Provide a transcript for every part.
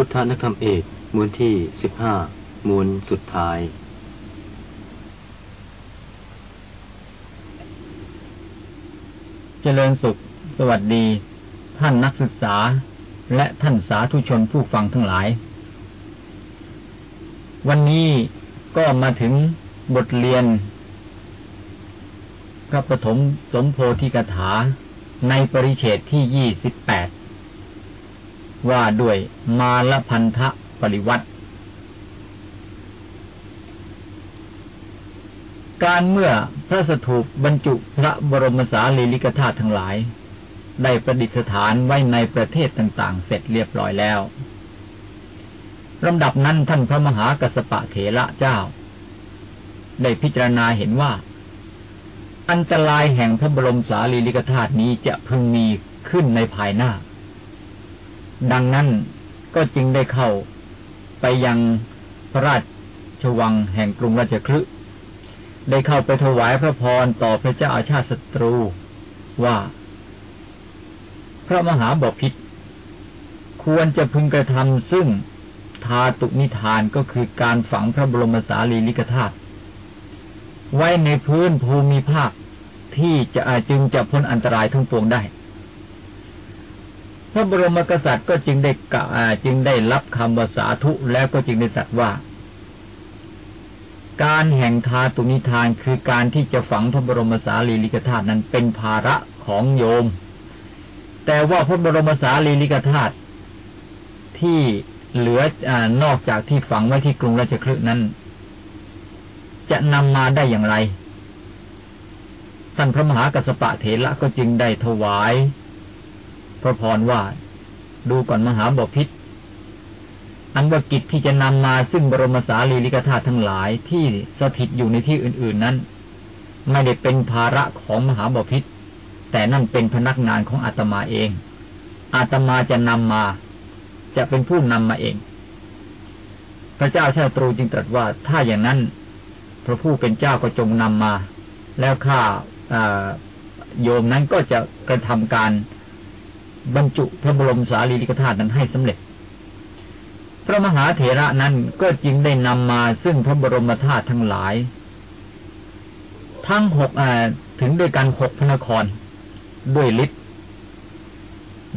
พุทธนักธรรมเอกมูลที่สิบห้ามูลสุดท้าย เจริญสุข สวัสดี ท่านนักศึกษา และท่านสาธุชนผู้ฟังทั้งหลาย วันนี้ก็มาถึงบทเรียน พระปฐมสมโพธิกถาในปริเฉดที่ยี่สิบแปด ว่าด้วยมาลพันธะปริวัติ การเมื่อพระสถูปบรรจุพระบรมสารีริกธาตุทั้งหลาย ได้ประดิษฐานไว้ในประเทศต่างๆ เสร็จเรียบร้อยแล้วลำดับนั้นท่านพระมหากัสปะเถระเจ้า ได้พิจารณาเห็นว่า อันตรายแห่งพระบรมสารีริกธาตุนี้จะพึงมีขึ้นในภายหน้า ดังนั้นก็จึงได้เข้าไปยังพระราชวังแห่งกรุงราชคลึได้เข้าไปถวายพระพรต่อพระเจ้าอาชาติศัตรูว่า พระมหาบพิษควรจะพึงกระทำซึ่งทาตุนิทานก็คือการฝังพระบรมสารีริกธาตุไว้ในพื้นภูมิภาคที่จะอาจึงจะพ้นอันตรายทั้งปวงได้ พระบรมกษัตริย์ก็จึงได้กะจึงได้รับคำว่าสาธุแล้วก็จึงได้สัตว์ว่า การแห่งทาตุนิทานคือการที่จะฝังพระบรมสารีริกธาตุนั้นเป็นภาระของโยม แต่ว่าพระบรมสารีริกธาตุที่เหลืออนอกจากที่ฝังไว้ที่กรุงราชคลึนั้น จะนำมาได้อย่างไรท่านพระมหากัสสปะเถระก็จึงได้ถวาย พระพรว่า ดูก่อนมหาบพิษอันว่ากิจที่จะนำมาซึ่งบรมสารีริกธาตุทั้งหลายที่สถิตอยู่ในที่อื่น ๆนั้น ไม่ได้เป็นภาระของมหาบพิษแต่นั่นเป็นพนักงานของอาตมาเอง อาตมาจะนำมา จะเป็นผู้นำมาเอง พระเจ้าชาตรูจึงตรัสว่าถ้าอย่างนั้น พระผู้เป็นเจ้าก็จงนำมา แล้วข้าโยมนั้นก็จะกระทำการ บรรจุพระบรมสารีริกธาตุนั้นให้สำเร็จ พระมหาเถระนั้นก็จึงได้นำมาซึ่งพระบรมธาตุทั้งหลาย ทั้งหกถึงด้วยกันหกพระนคร ด้วยฤทธิ์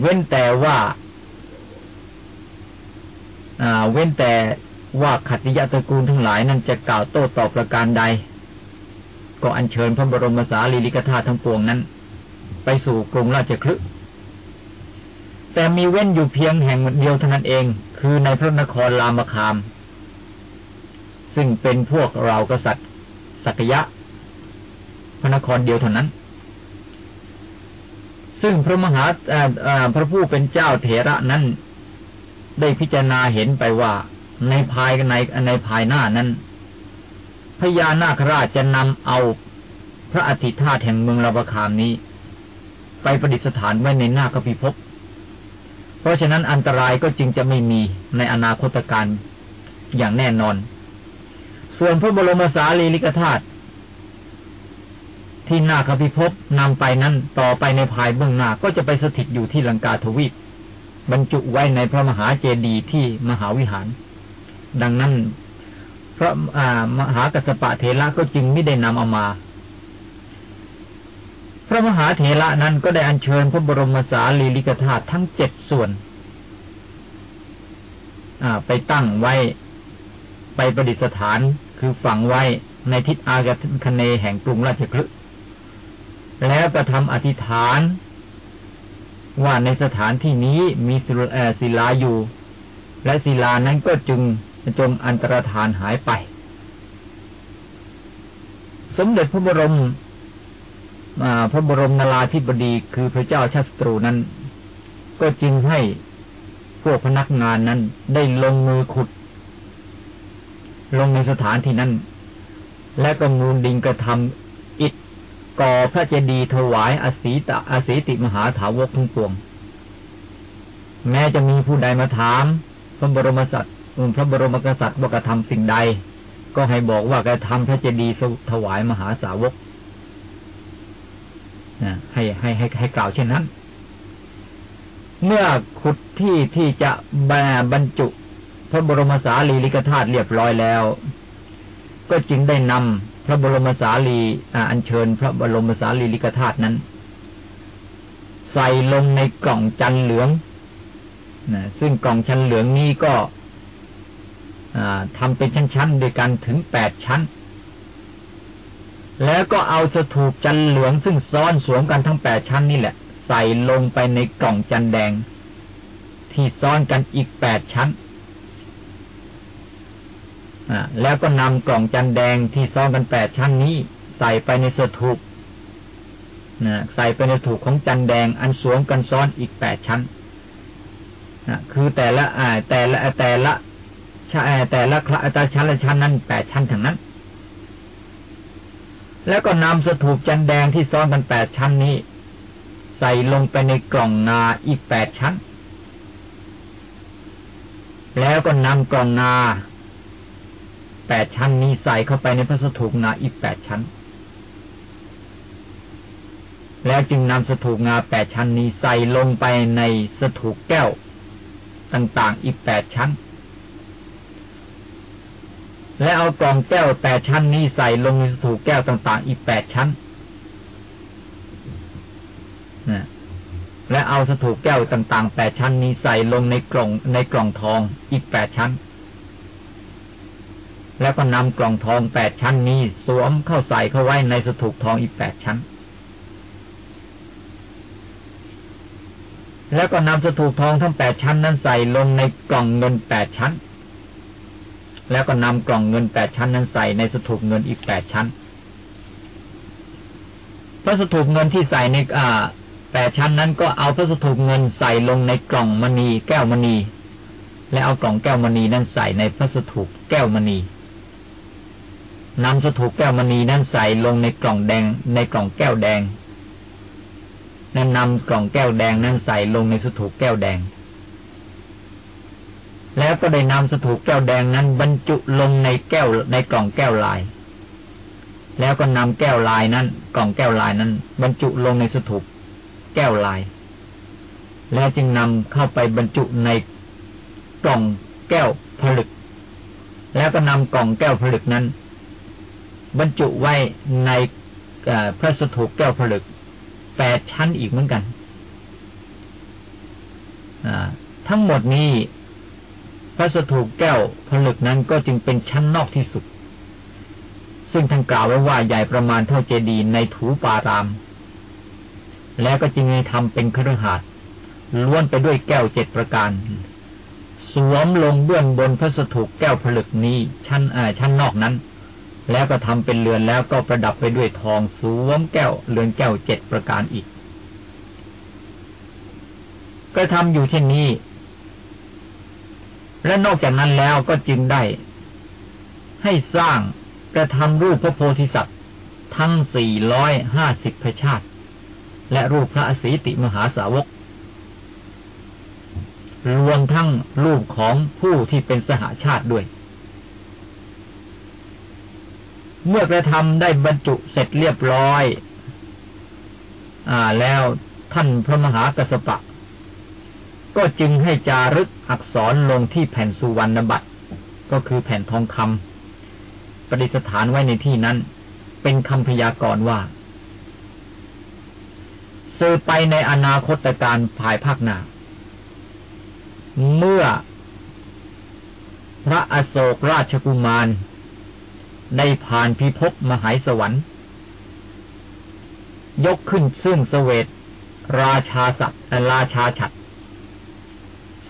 เว้นแต่ว่าเว้นแต่ว่าขัตติยะตระกูลทั้งหลายนั้นจะกล่าวโต้ตอบประการใด ก็อัญเชิญพระบรมสารีริกธาตุทั้งปวงนั้น ไปสู่กรุงราชคลึ แต่มีเว้นอยู่เพียงแห่งเดียวเท่านั้นเอง คือในพระนครรามคาม ซึ่งเป็นพวกเรากษัตริย์สักยะ พระนครเดียวเท่านั้น ซึ่งพระมหาพระผู้เป็นเจ้าเถระนั้นได้พิจารณาเห็นไปว่าในภายในในภายหน้านั้นพญานาคราชจะนำเอาพระอธิธาตแห่งเมืองลาบคามนี้ ไปประดิษฐานไว้ในหน้ากพิภพ เพราะฉะนั้นอันตรายก็จึงจะไม่มีในอนาคตการอย่างแน่นอน ส่วนพระบรมสารีริกธาตุที่นาคพิภพนำไปนั้นต่อไปในภายเบื้องหน้าก็จะไปสถิตอยู่ที่ลังกาทวีป บรรจุไว้ในพระมหาเจดีย์ที่มหาวิหาร ดังนั้นพระมหากัสปะเทระก็จึงไม่ได้นำเอามา พระมหาเถระนั้นก็ได้อัญเชิญพระบรมสารีริกธาตุทั้งเจ็ดส่วนไปตั้งไว้ ไปประดิษฐานคือฝังไว้ในทิศอากคเนแห่งกรุงราชคลึแล้วก็ทำอธิษฐาน ว่าในสถานที่นี้มีศิลาอยู่ และศิลานั้นก็จึงจงอันตรธานหายไป สมเด็จพระบรม พระบรมนาราธิบดีคือพระเจ้าชาติตรูนั้น ก็จึงให้พวกพนักงานนั้นได้ลงมือขุด ลงในสถานที่นั้น และก็มูลดิงกระทำอิฐก่อพระเจดีย์ถวายอสีตะอสีติมหาถาวกทั้งปวง แม้จะมีผู้ใดมาถามพระบรมสัตว์พระบรมกษัตริย์ว่ากระทำสิ่งใด ก็ให้บอกว่ากระทำพระเจดีย์ถวายมหาสาวก ให้ให้ให้ให้กล่าวเช่นนั้น เมื่อขุดที่ที่จะบรรจุพระบรมสารีริกธาตุเรียบร้อยแล้ว ก็จึงได้นำพระบรมสารีอัญเชิญ พระบรมสารีริกธาตุนั้น ใส่ลงในกล่องจันเหลืองนะซึ่งกล่องชั้นเหลืองนี้ก็ทำเป็นชั้นๆด้วยกันถึงแปดชั้น แล้วก็เอาสถูปจันเหลืองซึ่งซ้อนสวมกันทั้งแปดชั้นนี่แหละ ใส่ลงไปในกล่องจันแดง ที่ซ้อนกันอีกแปดชั้นแล้วก็นำกล่องจันแดงที่ซ้อนกันแปดชั้นนี้ ใส่ไปในสถูปใส่ไปในถูกของจันแดงอันสวมกันซ้อนอีกแปดชั้นคือแต่ละแต่ละแต่ละแต่ละคละแต่ชั้นละชั้นนั้นแปดชั้นทั้งนั้น แล้วก็นำสถูปจันแดงที่ซ้อนกันแปดชั้นนี้ ใส่ลงไปในกล่องนาอีกแปดชั้น แล้วก็นำกล่องนาแปดชั้นนี้ใส่เข้าไปในพระสถูปนาอีกแปดชั้น แล้วจึงนำสถูปงาแปดชั้นนี้ใส่ลงไปในสถูปแก้ว ต่างๆอีกแปดชั้น และเอากล่องแก้วแปดชั้นนี้ใส่ลงในสถูแก้วต่าง ๆ อีกแปดชั้นนะและเอาสถูแก้วต่างๆแปดชั้นนี้ใส่ลงในกล่องในกล่องทองอีกแปดชั้น แล้วก็นำกล่องทองแปดชั้นนี้สวมเข้าใส่เข้าไว้ในสถูกทองอีกแปดชั้น แล้วก็นำสถูทองทั้งแปดชั้นนั้นใส่ลงในกล่องเงินแปดชั้น แล้วก็นำกล่องเงินแปดชั้นนั้นใส่ในสถูปเงินอีกแปดชั้น พระสถูปเงินที่ใส่ในอ่าแปดชั้นนั้นก็เอาพระสถูปเงินใส่ลงในกล่องมณีแก้วมณี และเอากล่องแก้วมณีนั้นใส่ในพระสถูปแก้วมณีนำสถูปแก้วมณีนั้นใส่ลงในกล่องแดง ในกล่องแก้วแดงนั้นนำกล่องแก้วแดงนั้นใส่ลงในสถูปแก้วแดง แล้วก็ได้นำสถูปแก้วแดงนั้น บรรจุลงในแก้วในกล่องแก้วลาย แล้วก็นำแก้วลายนั้น กล่องแก้วลายนั้น บรรจุลงในสถูปแก้วลาย แล้วจึงนำเข้าไปบรรจุในกล่องแก้วผลึก แล้วก็นำกล่องแก้วผลึกนั้น บรรจุไว้ในพระสถูปแก้วผลึกแปดชั้นอีกเหมือนกันทั้งหมดนี้ ระสถูปแก้วผลึกนั้นก็จึงเป็นชั้นนอกที่สุด ซึ่งท่านกล่าวไว้ว่าใหญ่ประมาณเท่าเจดีย์ในถูปาราม แล้วก็จึงให้ทำเป็นครหาดล้วนไปด้วยแก้วเจ็ดประการ สวมลงเบื้องบนพระสถูปแก้วผลึกนี้ชั้นชั้นนอกนั้น แล้วก็ทำเป็นเรือนแล้วก็ประดับไปด้วยทองสวมแก้วเรือนแก้วเจ็ดประการอีก ก็ทำอยู่เช่นนี้ และนอกจากนั้นแล้วก็จึงได้ ให้สร้างกระทำรูปพระโพธิสัตว์ ทั้งสี่ร้อยห้าสิบพระชาติ และรูปพระอสีติมหาสาวก รวมทั้งรูปของผู้ที่เป็นสหาชาติด้วย เมื่อกระทำได้บรรจุเสร็จเรียบร้อย อ่าแล้วท่านพระมหากระสปะ ก็จึงให้จารึกอักษรลงที่แผ่นสุวรรณบัตรก็คือแผ่นทองคำประดิษฐานไว้ในที่นั้น เป็นคำพยากรณ์ว่าสืบไปในอนาคตการภายภาคหน้า เมื่อ พระอโศกราชกุมาร ได้ผ่านพิภพมหายสวรรค์ ยกขึ้นซึ่งสเสวตราชาสัตว์ราชาฉัตร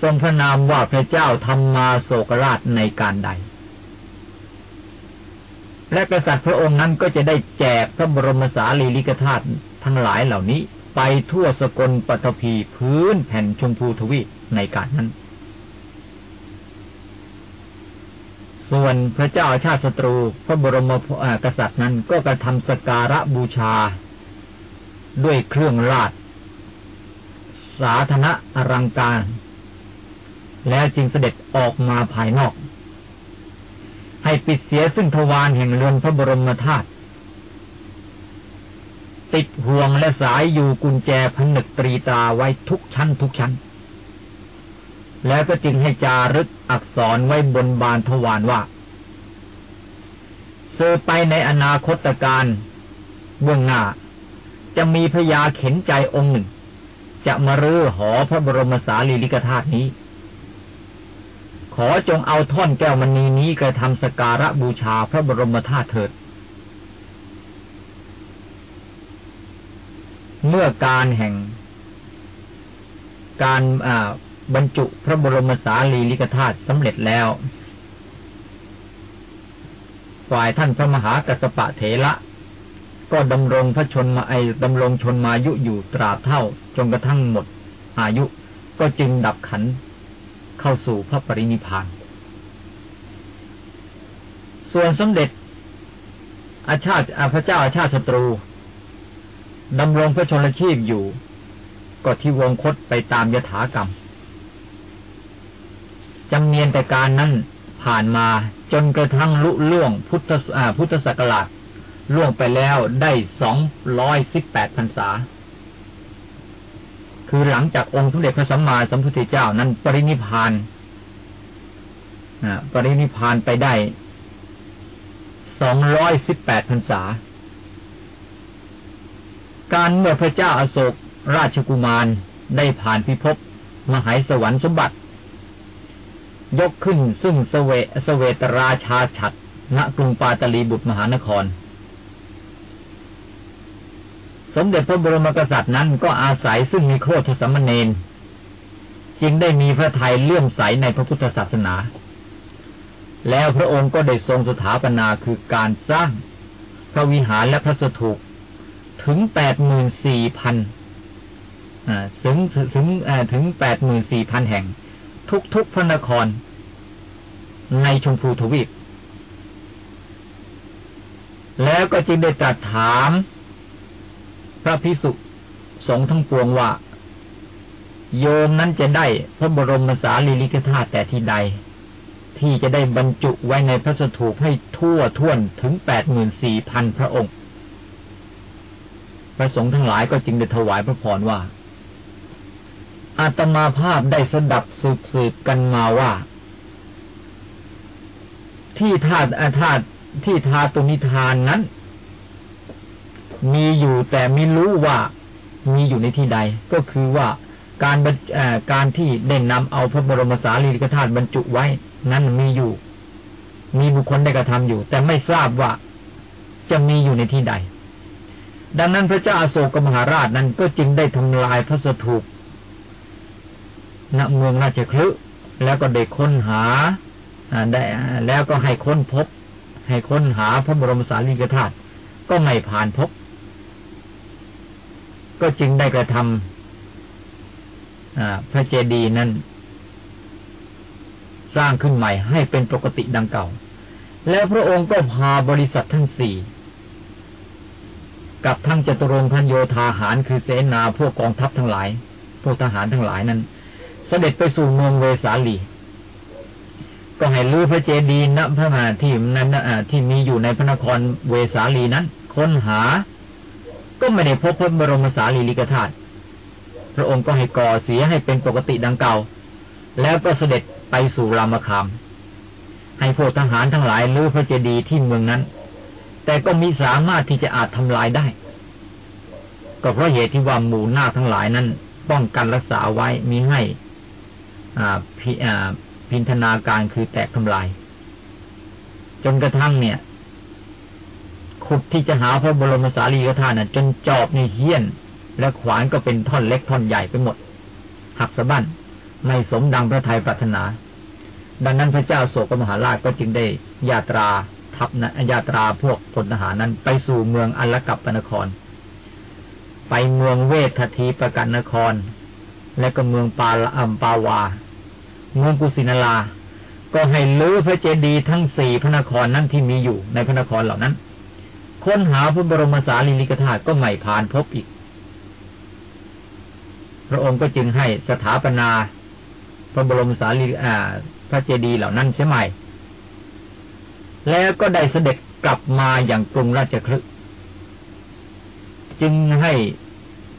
ทรงพระนามว่าพระเจ้าธรรมมาโศกราชในการใด และกษัตริย์พระองค์นั้นก็จะได้แจกพระบรมสารีริกธาตุทั้งหลายเหล่านี้ ไปทั่วสกลปฐพีพื้นแผ่นชมพูทวีในการนั้น ส่วนพระเจ้าชาติศัตรู พระบรมกษัตริย์นั้นก็กระทำสการะบูชา ด้วยเครื่องราช สาธนะอลังการ แล้วจึงเสด็จออกมาภายนอก ให้ปิดเสียซึ่งทวารแห่งเรือนพระบรมธาตุติดห่วงและสายอยู่กุญแจผนึกตรีตาไว้ทุกชั้นทุกชั้น แล้วก็จึงให้จารึกอักษรไว้บนบานทวารว่าเซอไปในอนาคตการเบื้องหน้า จะมีพญาเข็นใจองค์หนึ่ง จะมารื้อหอพระบรมสารีริกธาตุนี้ ขอจงเอาท่อนแก้วมณีนี้กระทำสการะบูชาพระบรมธาตุเถิด เมื่อการแห่ง การบรรจุพระบรมสารีริกธาตุสำเร็จแล้ว ฝ่ายท่านพระมหากัสปะเถระก็ดำรงพระชนมาไอดำรงชนมายุอยู่ตราบเท่าจนกระทั่งหมดอายุก็จึงดับขัน เข้าสู่พระปรินิพาน ส่วนสมเด็จ อาชาติอาพระเจ้าอาชาติศัตรูดำรงพระชนชีพอยู่ ก็ที่วงคตไปตามยถากรรมจำเนียนแต่การนั้นผ่านมาจนกระทั่งลุล่วงพุทธพุทธศักราชล่วงไปแล้วได้สองร้อยสิบแปดพรรษา คือหลังจากองค์สมเด็จพระสัมมาสัมพุทธเจ้านั้นปรินิพานปรินิพานไปได้สองร้อยสิบแปดพรรษา การเมื่อพระเจ้าอาโศกราชกุมารได้ผ่านพิภพมหายสวรรค์สมบัติ ยกขึ้นซึ่งสเวสเวตราชาฉัดณกรุงปาตลีบุตรมหานคร สมเด็จพระบรมกษัตริย์นั้นก็อาศัยซึ่งมีโคตรสมณเณรจึงได้มีพระทัยเลื่อมใสในพระพุทธศาสนา แล้วพระองค์ก็ได้ทรงสถาปนาคือการสร้างพระวิหารและพระสถูปถึงแปดหมื่นสี่พันถึงถึงถึงแปดหมื่นสี่พันแห่ง ทุกทุกพระนคร ในชมพูทวีปแล้วก็จึงได้ตรัสถาม พระพิสุสงฆ์ทั้งปวงว่า โยมนั้นจะได้พระบรมสารีริกธาตุแต่ที่ใด ที่จะได้บรรจุไว้ในพระสถูปให้ทั่วท่วนถึงแปดหมื่นสี่พันพระองค์ พระสงฆ์ทั้งหลายก็จึงได้ถวายพระพรว่า อาตมาภาพได้สดับสืบสืบกันมาว่า ที่ธาตุอาธาตุที่ทาตุนิทานนั้น มีอยู่แต่ไม่รู้ว่ามีอยู่ในที่ใด ก็คือว่าการการที่ได้นำเอาพระบรมสารีริกธาตุบรรจุไว้ นั้นมีอยู่ มีบุคคลได้กระทำอยู่ แต่ไม่ทราบว่าจะมีอยู่ในที่ใด ดังนั้นพระเจ้าอาโศกมหาราชนั้นก็จึงได้ทำลายพระสถูปณเมืองราชคลึแล้วก็ได้ค้นหาได้แล้วก็ให้ค้นพบ ให้ค้นหาพระบรมสารีริกธาตุก็ไม่ผ่านพบ ก็จึงได้กระทำพระเจดีย์นั้น สร้างขึ้นใหม่ให้เป็นปกติดังเก่า แล้วพระองค์ก็พาบริษัททั้งสี่กับทั้งจตุรงพันโยธาหารคือเสนาพวกกองทัพทั้งหลาย พวกทหารทั้งหลายนั้น เสด็จไปสู่เมืองเวสาลี ก็ให้ลื้อพระเจดีย์ณพระมาที่นั้นที่มีอยู่ในพระนครเวสาลีนั้น ค้นหา ก็ไม่ได้พบพระบรมสารีริกธาตุพระองค์ก็ให้ก่อเสียให้เป็นปกติดังเก่า แล้วก็เสด็จไปสู่รามคาม ให้พวกทหารทั้งหลายลื้อพระเจดีย์ที่เมืองนั้น แต่ก็มีสามารถที่จะอาจทำลายได้ ก็เพราะเหตุที่ว่าหมู่หน้าทั้งหลายนั้น ป้องกันรักษาไว้มีให้อ่าพิอ่าพินธนาการคือแตกทำลาย จนกระทั่งเนี่ย ขุดที่จะหาพระบรมสารีริกธาตุจนจอบในเฮี้ยน และขวานก็เป็นท่อนเล็กท่อนใหญ่ไปหมด หักสะบั้นไม่สมดังพระทัยปรารถนา ดังนั้นพระเจ้าโศกมหาราชก็จึงได้ยาตราทัพนะยาตราพวกพลทหารนั้นไปสู่เมืองอัลกับปนคร ไปเมืองเวททีประกันนคร และก็เมืองปาลอัมปาวา เมืองกุสินาลาก็ให้ลื้อพระเจดีย์ทั้งสี่พระนครนั้นที่มีอยู่ในพระนครเหล่านั้น ค้นหาพระบรมสารีริกธาตุก็ไม่ผ่านพบอีก พระองค์ก็จึงให้สถาปนา พระบรมสารีอ่า พระเจดีย์เหล่านั้นเสียใหม่ แล้วก็ได้เสด็จกลับมาอย่างกรุงราชคลึจึงให้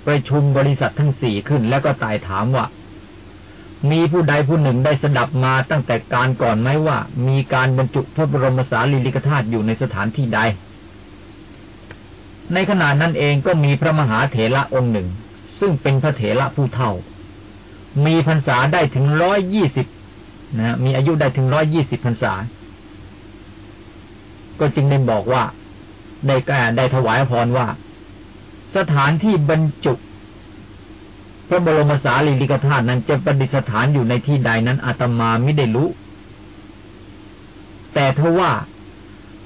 ประชุมบริษัททั้งสี่ขึ้น แล้วก็ตายถามว่า มีผู้ใดผู้หนึ่งได้สดับมาตั้งแต่การก่อนไหมว่า มีการบรรจุพระบรมสารีริกธาตุอยู่ในสถานที่ใด ในขณะนั้นเองก็มีพระมหาเถระองค์หนึ่ง ซึ่งเป็นพระเถระผู้เฒ่า มีพรรษาได้ถึงร้อยยี่สิบนะมีอายุได้ถึงร้อยยี่สิบพรรษา ก็จึงได้บอกว่าได้กได้ถวายพรว่า สถานที่บรรจุ พระบรมสารีริกธาตุนั้นจะประดิษฐานอยู่ในที่ใดนั้นอาตมาไม่ได้รู้ แต่ทว่า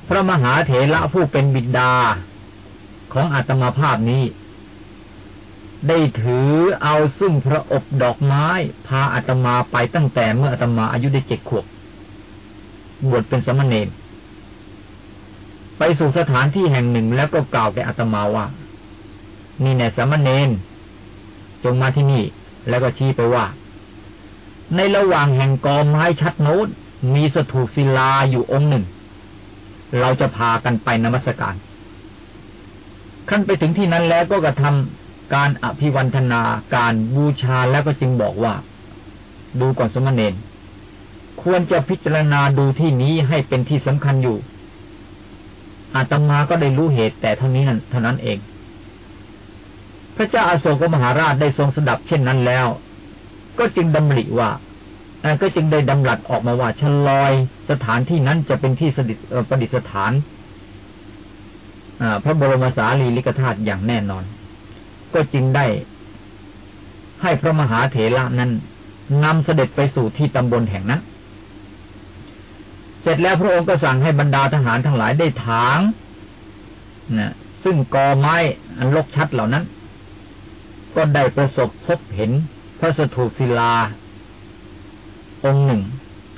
พระมหาเถระผู้เป็นบิดา ของอาตมาภาพนี้ ได้ถือเอาซึ่งพระอบดอกไม้พาอาตมาไปตั้งแต่เมื่ออาตมาอายุได้เจ็ดขวบบวชเป็นสมณเณรไปสู่สถานที่แห่งหนึ่งแล้วก็กล่าวแก่อาตมาว่า นี่แน่สมณเณรจงมาที่นี่ แล้วก็ชี้ไปว่า ในระหว่างแห่งกอไม้ชัดโน้นมีสถูกศิลาอยู่องค์หนึ่ง เราจะพากันไปนมัสการ ขั้นไปถึงที่นั้นแล้วก็กระทำการอภิวันธนาการบูชาแล้วก็จึงบอกว่า ดูก่อนสมณเณรควรจะพิจารณาดูที่นี้ให้เป็นที่สำคัญอยู่ อาตมาก็ได้รู้เหตุแต่เท่านี้นั้นเท่านั้นเอง พระเจ้าอาโศกมหาราชได้ทรงสดับเช่นนั้นแล้ว ก็จึงดำริว่าก็จึงได้ดำรัสออกมาว่าชลอยสถานที่นั้นจะเป็นที่สดิประดิษฐาน พระบรมสารีริกธาตุอย่างแน่นอน ก็จึงได้ให้พระมหาเถระนั้นนำเสด็จไปสู่ที่ตำบลแห่งนั้น เสร็จแล้วพระองค์ก็สั่งให้บรรดาทหารทั้งหลายได้ถางนะซึ่งกอไม้อันลกชัดเหล่านั้น ก็ได้ประสบพบเห็นพระสถูปศิลา องค์หนึ่ง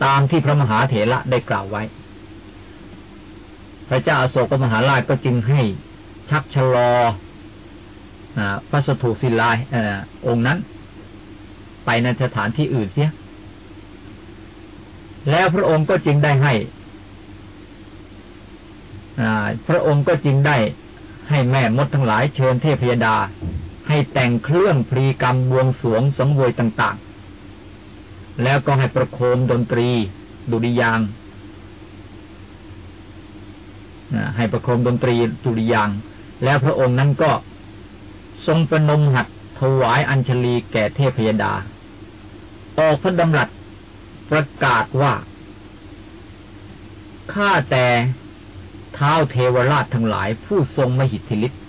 ตามที่พระมหาเถระได้กล่าวไว้ พระเจ้าอาโศกมหาราชก็จึงให้ชักชะลอพระสถูปศิลาองค์นั้น ไปในสถานที่อื่นเสีย แล้วพระองค์ก็จึงได้ให้พระองค์ก็จึงได้ให้แม่มดทั้งหลายเชิญเทพยดา ให้แต่งเครื่องพรีกรรมบวงสวงสังเวยต่าง ๆ แล้วก็ให้ประโคมดนตรี ดุริยาง ให้ประโคมดนตรีดุริยาง แล้วพระองค์นั้นก็ทรงประนมหัดถวายอัญชลีแก่เทพยดา ออกพระดำรัสประกาศว่า ข้าแต่เท้าเทวราชทั้งหลายผู้ทรงมหิทธิฤทธิ์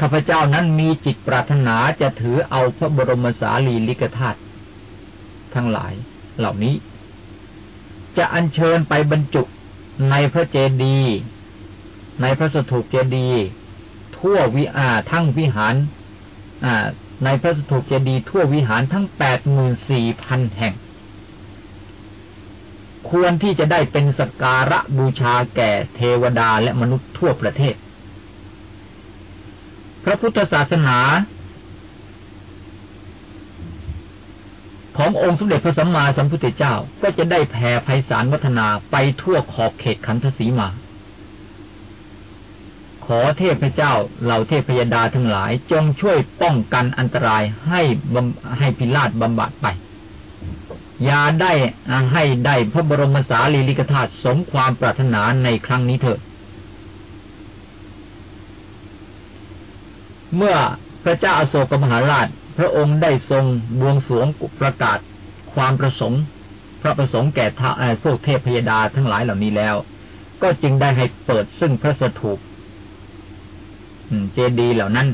ข้าพเจ้านั้นมีจิตปรารถนาจะถือเอาพระบรมสารีริกธาตุทั้งหลายเหล่านี้ จะอัญเชิญไปบรรจุ ในพระเจดีย์ในพระสถูปเจดีย์ทั่ววิอาทั้งวิหารในพระสถูปเจดีย์ทั่ววิหารทั้งแปดหมื่นสี่พันแห่ง ควรที่จะได้เป็นสการะบูชาแก่เทวดาและมนุษย์ทั่วประเทศ พระพุทธศาสนา ขององค์สมเด็จพระสัมมาสัมพุทธเจ้าก็จะได้แผ่ไพศาลวัฒนาไปทั่วขอบเขตขันธสีมา ขอเทพเจ้าเหล่าเทพยดาทั้งหลายจงช่วยป้องกันอันตรายให้ให้พิราชบำบัดไปอย่าได้ให้ได้พระบรมสารีริกธาตุสมความปรารถนาในครั้งนี้เถิด เมื่อพระเจ้าอาโศกมหาราช ระองค์ได้ทรงบวงสรวงประกาศความประสงค์ พระประสงค์แก่พวกเทพพยดาทั้งหลายเหล่านี้แล้ว ก็จึงได้ให้เปิดซึ่งพระสถูปเจดียเหล่านั้น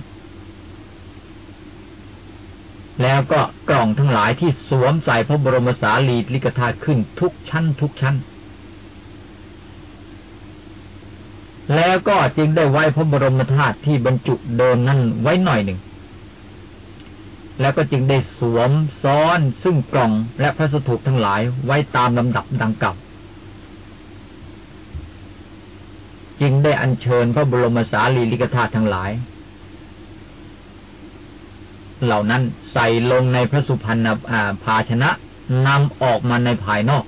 แล้วก็กล่องทั้งหลายที่สวมใส่พระบรมสารีริกธาตุขึ้นทุกชั้น ทุกชั้น แล้วก็จึงได้ไว้พระบรมธาตุที่บรรจุเดิมนั้นไว้หน่อยหนึ่ง แล้วก็จึงได้สวมซ้อนซึ่งกล่องและพระสถูปทั้งหลายไว้ตามลำดับดังกล่าวจึงได้อัญเชิญพระบรมสารีริกธาตุทั้งหลาย เหล่านั้นใส่ลงในพระสุพรรณภาชนะนำออกมาในภายนอก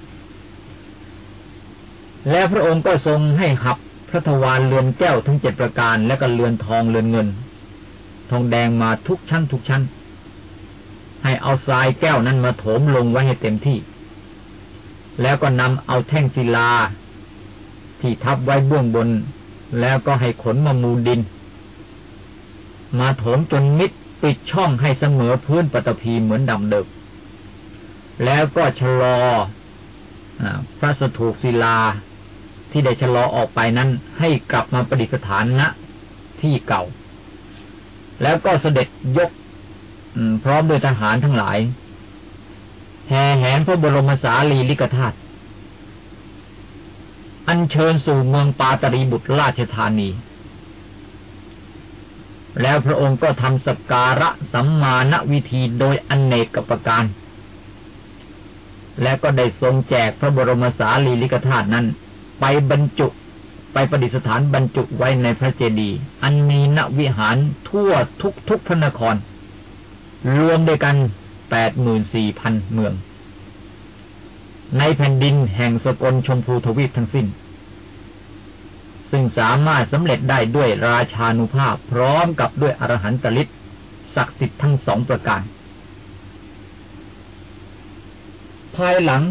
และพระองค์ก็ทรงให้หับพระทวารเรือนแก้วทั้งเจ็ดประการ และก็เรือนทองเรือนเงิน ทองแดงมาทุกชั้นทุกชั้น ให้เอาทรายแก้วนั้นมาโถมลงไว้ให้เต็มที่ แล้วก็นำเอาแท่งศิลา ที่ทับไว้เบื้องบน แล้วก็ให้ขนมามูดิน มาโถมจนมิดปิดช่องให้เสมอพื้นปฐพีเหมือนดำเดิมแล้วก็ชะลออพระสถูปศิลาที่ได้ชะลอออกไปนั้น ให้กลับมาประดิษฐานณที่เก่า แล้วก็เสด็จยก พร้อมด้วยทหารทั้งหลาย แห่แหนพระบรมสารีริกธาตุอัญเชิญสู่เมืองปาตรีบุตรราชธานี แล้วพระองค์ก็ทำสการะสัมมาณวิธีโดยอนเนกประการ และก็ได้ทรงแจกพระบรมสารีริกธาตุนั้น ไปบรรจุไปประดิษฐานบรรจุไว้ในพระเจดีย์อันมีณวิหารทั่วทุกทุกพระนคร รวมด้วยกันแปดหมื่นสี่พันเมือง ในแผ่นดินแห่งสกลชมพูทวีปทั้งสิ้น ซึ่งสามารถสำเร็จได้ด้วยราชานุภาพพร้อมกับด้วยอรหันตลิศศักดิ์สิทธิ์ทั้งสองประการ ภายหลัง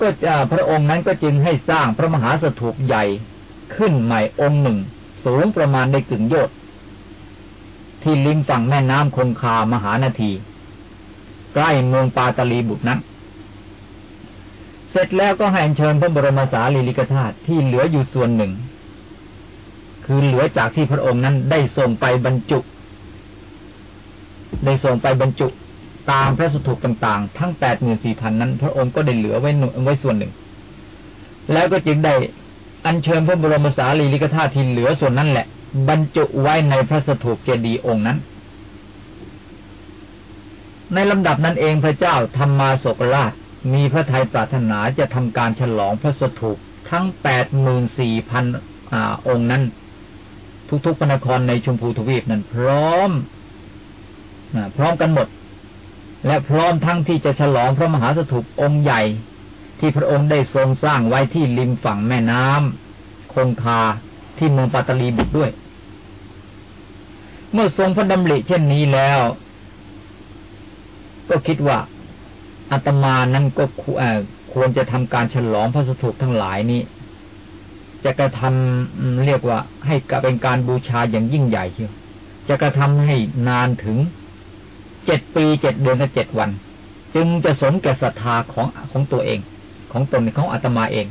ก็จะพระองค์นั้นก็จึงให้สร้างพระมหาสถูปใหญ่ขึ้นใหม่องค์หนึ่ง สูงประมาณในกึ่งโยชน์ ที่ริมฝั่งแม่น้ำคงคามหานาที ใกล้เมืองปาตาลีบุตรนั้นเสร็จแล้วก็ให้เชิญพระบรมสารีริกธาตุที่เหลืออยู่ส่วนหนึ่ง คือเหลือจากที่พระองค์นั้นได้ส่งไปบรรจุ ได้ส่งไปบรรจุตามพระสุถูปต่างๆ ทั้งแปดหมื่นสี่พันนั้น พระองค์ก็ได้เหลือไว้ไว้ส่วนหนึ่ง แล้วก็จึงได้อัญเชิญพระบรมสารีริกธาตุที่เหลือส่วนนั้นแหละ บรรจุไว้ในพระสถูปเจดีย์องค์นั้น ในลำดับนั้นเองพระเจ้าธรรมาโศกราช มีพระทัยปรารถนาจะทำการฉลองพระสถูปทั้งแปดหมื่นสี่พันองค์นั้น ทุกๆพนครในชมพูทวีปนั้น พร้อมพร้อมกันหมด และพร้อมทั้งที่จะฉลองพระมหาสถูปองค์ใหญ่ ที่พระองค์ได้ทรงสร้างไว้ที่ริมฝั่งแม่น้ำคงคาที่เมืองปัตตลีบุตรด้วย เมื่อทรงพระดำริเช่นนี้แล้ว ก็คิดว่าอาตมานั้นก็ควรจะทำการฉลองพระสถูปทั้งหลายนี้ จะกระทำเรียกว่า ให้เป็นการบูชาอย่างยิ่งใหญ่เชียวจะกระทำให้นานถึงเจ็ดปีเจ็ดเดือนกับเจ็ดวัน จึงจะสมแก่ศรัทธาของของตัวเอง ของตนของอาตมาเอง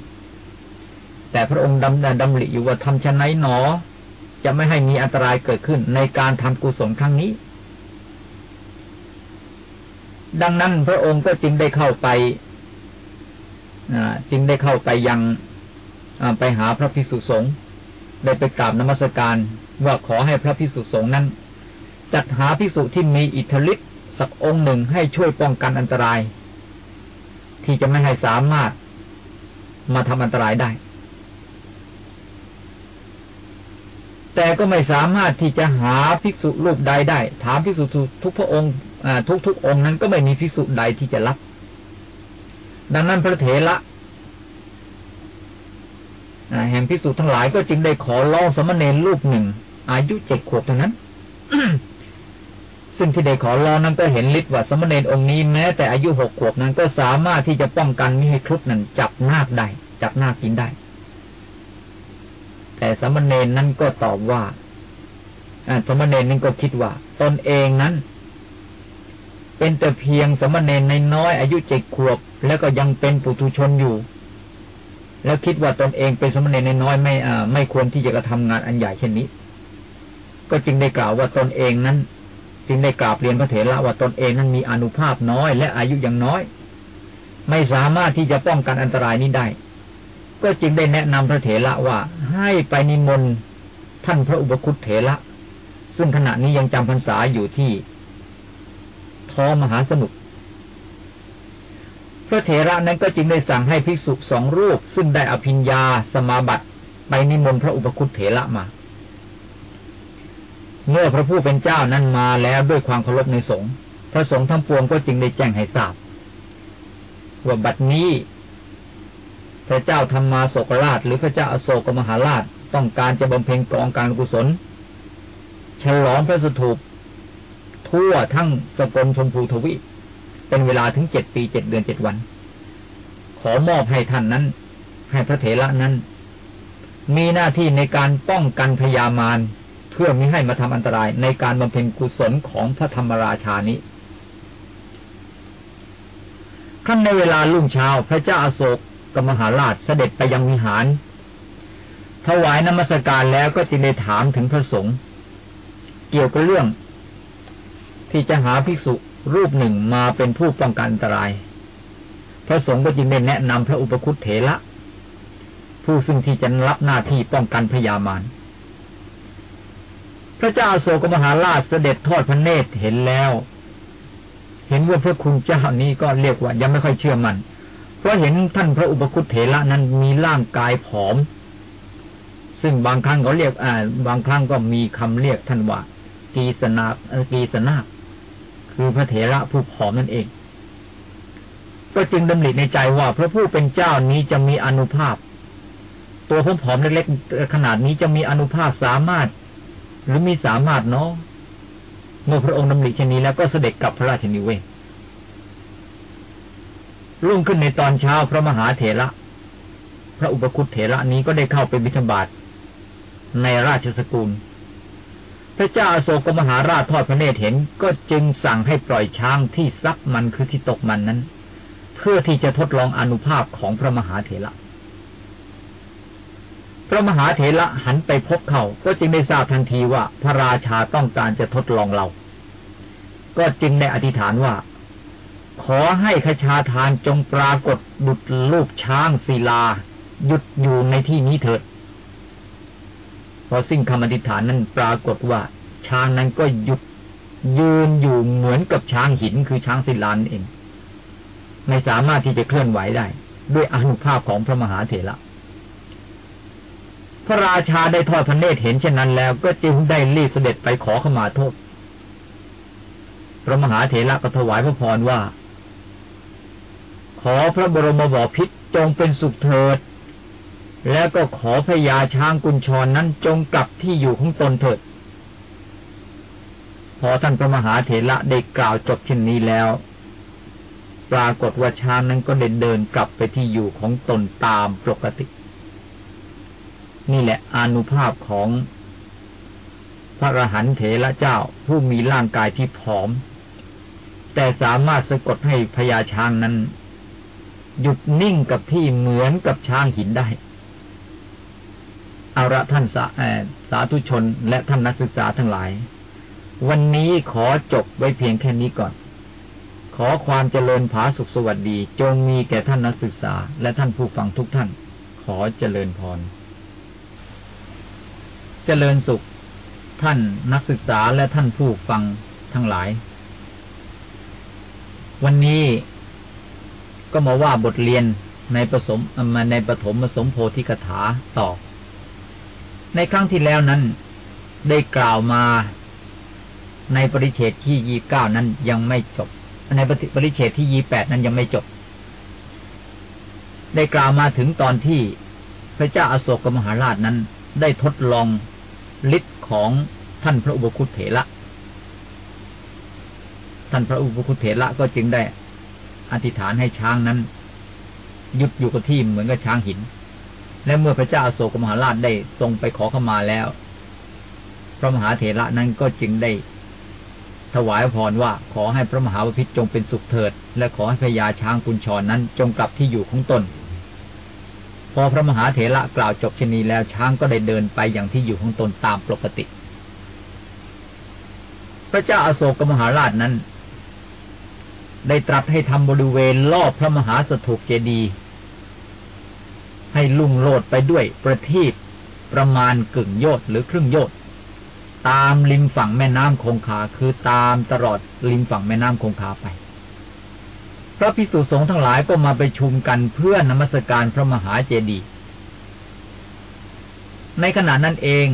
แต่พระองค์ดำดำริอยู่ว่าทำชนไหนหนอ จะไม่ให้มีอันตรายเกิดขึ้นในการทำกุศลครั้งนี้ ดังนั้นพระองค์ก็จึงได้เข้าไปจึงได้เข้าไปยังไปหาพระภิกษุสงฆ์ได้ไปกราบนมัสการว่าขอให้พระภิกษุสงฆ์นั้น จัดหาภิกษุที่มีอิทธิฤทธิ์สักองค์หนึ่งให้ช่วยป้องกันอันตราย ที่จะไม่ให้สามารถมาทำอันตรายได้ แต่ก็ไม่สามารถที่จะหาภิกษุรูปใดได้ ถามภิกษุทุกพระองค์ทุกทุกองค์นั้นก็ไม่มีภิกษุใดที่จะรับ ดังนั้นพระเถระแห่งภิกษุทั้งหลายก็จึงได้ขอร้องสมณเณรรูปหนึ่ง อายุเจ็ดขวบเท่านั้น ซึ่งที่ได้ขอร้องนั้นก็เห็นฤทธิ์ว่าสมณเณรองค์นี้แม้แต่อายุหกขวบนั้นก็สามารถที่จะป้องกันมิให้ครุฑนั้นจับนาคได้ จับนาคกินได้ แต่สมณเณรนั้นก็ตอบว่าสมณเณรนั้นก็คิดว่า ตนเองนั้น เป็นแต่เพียงสมณเณรในน้อยอายุเจ็ดขวบ แล้วก็ยังเป็นปุถุชนอยู่ แล้วคิดว่าตนเองเป็นสมณเณรในน้อยไม่อ่าไม่ควรที่จะกระทำงานอันใหญ่เช่นนี้ ก็จึงได้กล่าวว่าตนเองนั้นจึงได้กราบเรียนพระเถระว่าตนเองนั้นมีอนุภาพน้อยและอายุยังน้อย ไม่สามารถที่จะป้องกันอันตรายนี้ได้ ก็จึงได้แนะนำพระเถระว่าให้ไปนิมนต์ท่านพระอุปคุตเถระ ซึ่งขณะนี้ยังจำพรรษาอยู่ที่ท้องมหาสมุทรพระเถระนั้นก็จึงได้สั่งให้ภิกษุสองรูป ซึ่งได้อภิญญาสมาบัติไปนิมนต์พระอุปคุตเถระมา เมื่อพระผู้เป็นเจ้านั้นมาแล้วด้วยความเคารพในสงฆ์พระสงฆ์ทั้งปวงก็จึงได้แจ้งให้ทราบว่าบัดนี้ พระเจ้าธรรมมาโศกราช หรือพระเจ้าอโศกมหาราชต้องการจะบำเพ็ญกองการกุศล ฉลองพระสถูปทั่วทั้งสกลชมพูทวีปเป็นเวลาถึงเจ็ดปีเจ็ดเดือนเจ็ดวัน ขอมอบให้ท่านนั้น ให้พระเถระนั้น มีหน้าที่ในการป้องกันพยามารเพื่อไม่ให้มาทำอันตรายในการบำเพ็ญกุศลของพระธรรมราชานี้ขั้นในเวลาลุ่งเช้าพระเจ้าอาโศก กมหาราชเสด็จไปยังวิหาร ถวายนมัสการแล้วก็จึงได้ถามถึงพระสงฆ์เกี่ยวกับเรื่อง ที่จะหาภิกษุรูปหนึ่งมาเป็นผู้ป้องกันอันตราย พระสงฆ์ก็จึงได้แนะนำพระอุปคุตเถระผู้ซึ่งที่จะรับหน้าที่ป้องกันพยามารพระเจ้าโศกมหาราชเสด็จทอดพระเนตรเห็นแล้ว เห็นว่าพระคุณเจ้านี้ก็เรียกว่ายังไม่ค่อยเชื่อมัน่น เพราะเห็นท่านพระอุปคุตเถระนั้นมีร่างกายผอม ซึ่งบางครั้งเขาเรียกอ่าบางครั้งก็มีคำเรียกท่านว่ากีสนากีสนาคือพระเถระผู้ผอมนั่นเอง ก็จึงดำริในใจว่าพระผู้เป็นเจ้านี้จะมีอนุภาพ ตัวผอมเล็กๆขนาดนี้จะมีอนุภาพสามารถ หรือมีสามารถเนาะเมื่อพระองค์ดำริเช่นนี้แล้วก็เสด็จกลับพระราชนิเวศ รุ่งขึ้นในตอนเช้าพระมหาเถระ พระอุปคุตเถระนี้ก็ได้เข้าไปบิณฑบาตในราชสกุล พระเจ้าอาโศกมหาราชทอดพระเนตรเห็น ก็จึงสั่งให้ปล่อยช้างที่ซักมันคือที่ตกมันนั้น เพื่อที่จะทดลองอนุภาพของพระมหาเถระ พระมหาเถระหันไปพบเขาก็จึงได้ทราบทันทีว่าพระราชาต้องการจะทดลองเรา ก็จึงได้อธิษฐานว่า ขอให้ขชาทานจงปรากฏดุจรูปช้างศิลา หยุดอยู่ในที่นี้เถิดพอสิ่งคำอธิษฐานนั้นปรากฏว่า ช้างนั้นก็หยุดยืนอยู่เหมือนกับช้างหินคือช้างศิลานเอง ไม่สามารถที่จะเคลื่อนไหวได้ ด้วยอนุภาพของพระมหาเถระพระราชาได้ทอดพระเนตรเห็นเช่นนั้นแล้ว ก็จึงได้รีบเสด็จไปขอขมาโทษ พระมหาเถระก็ถวายพระพรว่า ขอพระบรมบพิตรจงเป็นสุขเถิด แล้วก็ขอพญาช้างกุญชรนนั้นจงกลับที่อยู่ของตนเถิด พอท่านพระมหาเถระได้กล่าวจบเช่นนี้แล้ว ปรากฏว่าช้างนั้นก็เดินเดินกลับไปที่อยู่ของตนตามปกติ นี่แหละอนุภาพของพระอรหันต์เถระเจ้าผู้มีร่างกายที่ผอม แต่สามารถสะกดให้พญาช้างนั้น หยุดนิ่งกับที่เหมือนกับช้างหินได้ เอาละท่านสาสาธุชนและท่านนักศึกษาทั้งหลาย วันนี้ขอจบไว้เพียงแค่นี้ก่อน ขอความเจริญผาสุขสวัสดี จงมีแก่ท่านนักศึกษา และท่านผู้ฟังทุกท่าน ขอเจริญพร เจริญสุข ท่านนักศึกษาและท่านผู้ฟังทั้งหลาย วันนี้ ก็มาว่าบทเรียนในผสมมาในปฐมผสมโพธิกถาต่อ ในครั้งที่แล้วนั้น ได้กล่าวมาในปริเฉดที่ยี่เก้านั้นยังไม่จบ ในปริเฉดที่ยี่แปดนั้นยังไม่จบ ได้กล่าวมาถึงตอนที่พระเจ้าอาโศกมหาราชนั้น ได้ทดลองฤทธิ์ของท่านพระอุปคุตเถระท่านพระอุปคุตเถระก็จึงได้ อธิษฐานให้ช้างนั้นหยุดอยู่กับที่เหมือนกับช้างหิน และเมื่อพระเจ้าโศกมหาราชได้ทรงไปขอขมาแล้ว พระมหาเถระนั้นก็จึงได้ ถวายพรว่าขอให้พระมหาวพิตรจงเป็นสุขเถิด และขอให้พญาช้างกุญชรนนั้นจงกลับที่อยู่ของตน พอพระมหาเถระกล่าวจบชนีแล้วช้างก็ได้เดินไปอย่างที่อยู่ของตนตามปกติ พระเจ้าอาโศกมหาราชนั้น ได้ตรัสให้ทำบริเวณรอบพระมหาสถูปเจดีย์ให้ลุ่งโลดไปด้วยประทีปประมาณกึ่งโยชหรือครึ่งโยชตามริมฝั่งแม่น้ำคงคาคือตามตลอดริมฝั่งแม่น้ำคงคาไป พระพิสุสงฆ์ทั้งหลายก็มาไปชุมกันเพื่อนมัสการพระมหาเจดีย์ในขณะนั้นเอง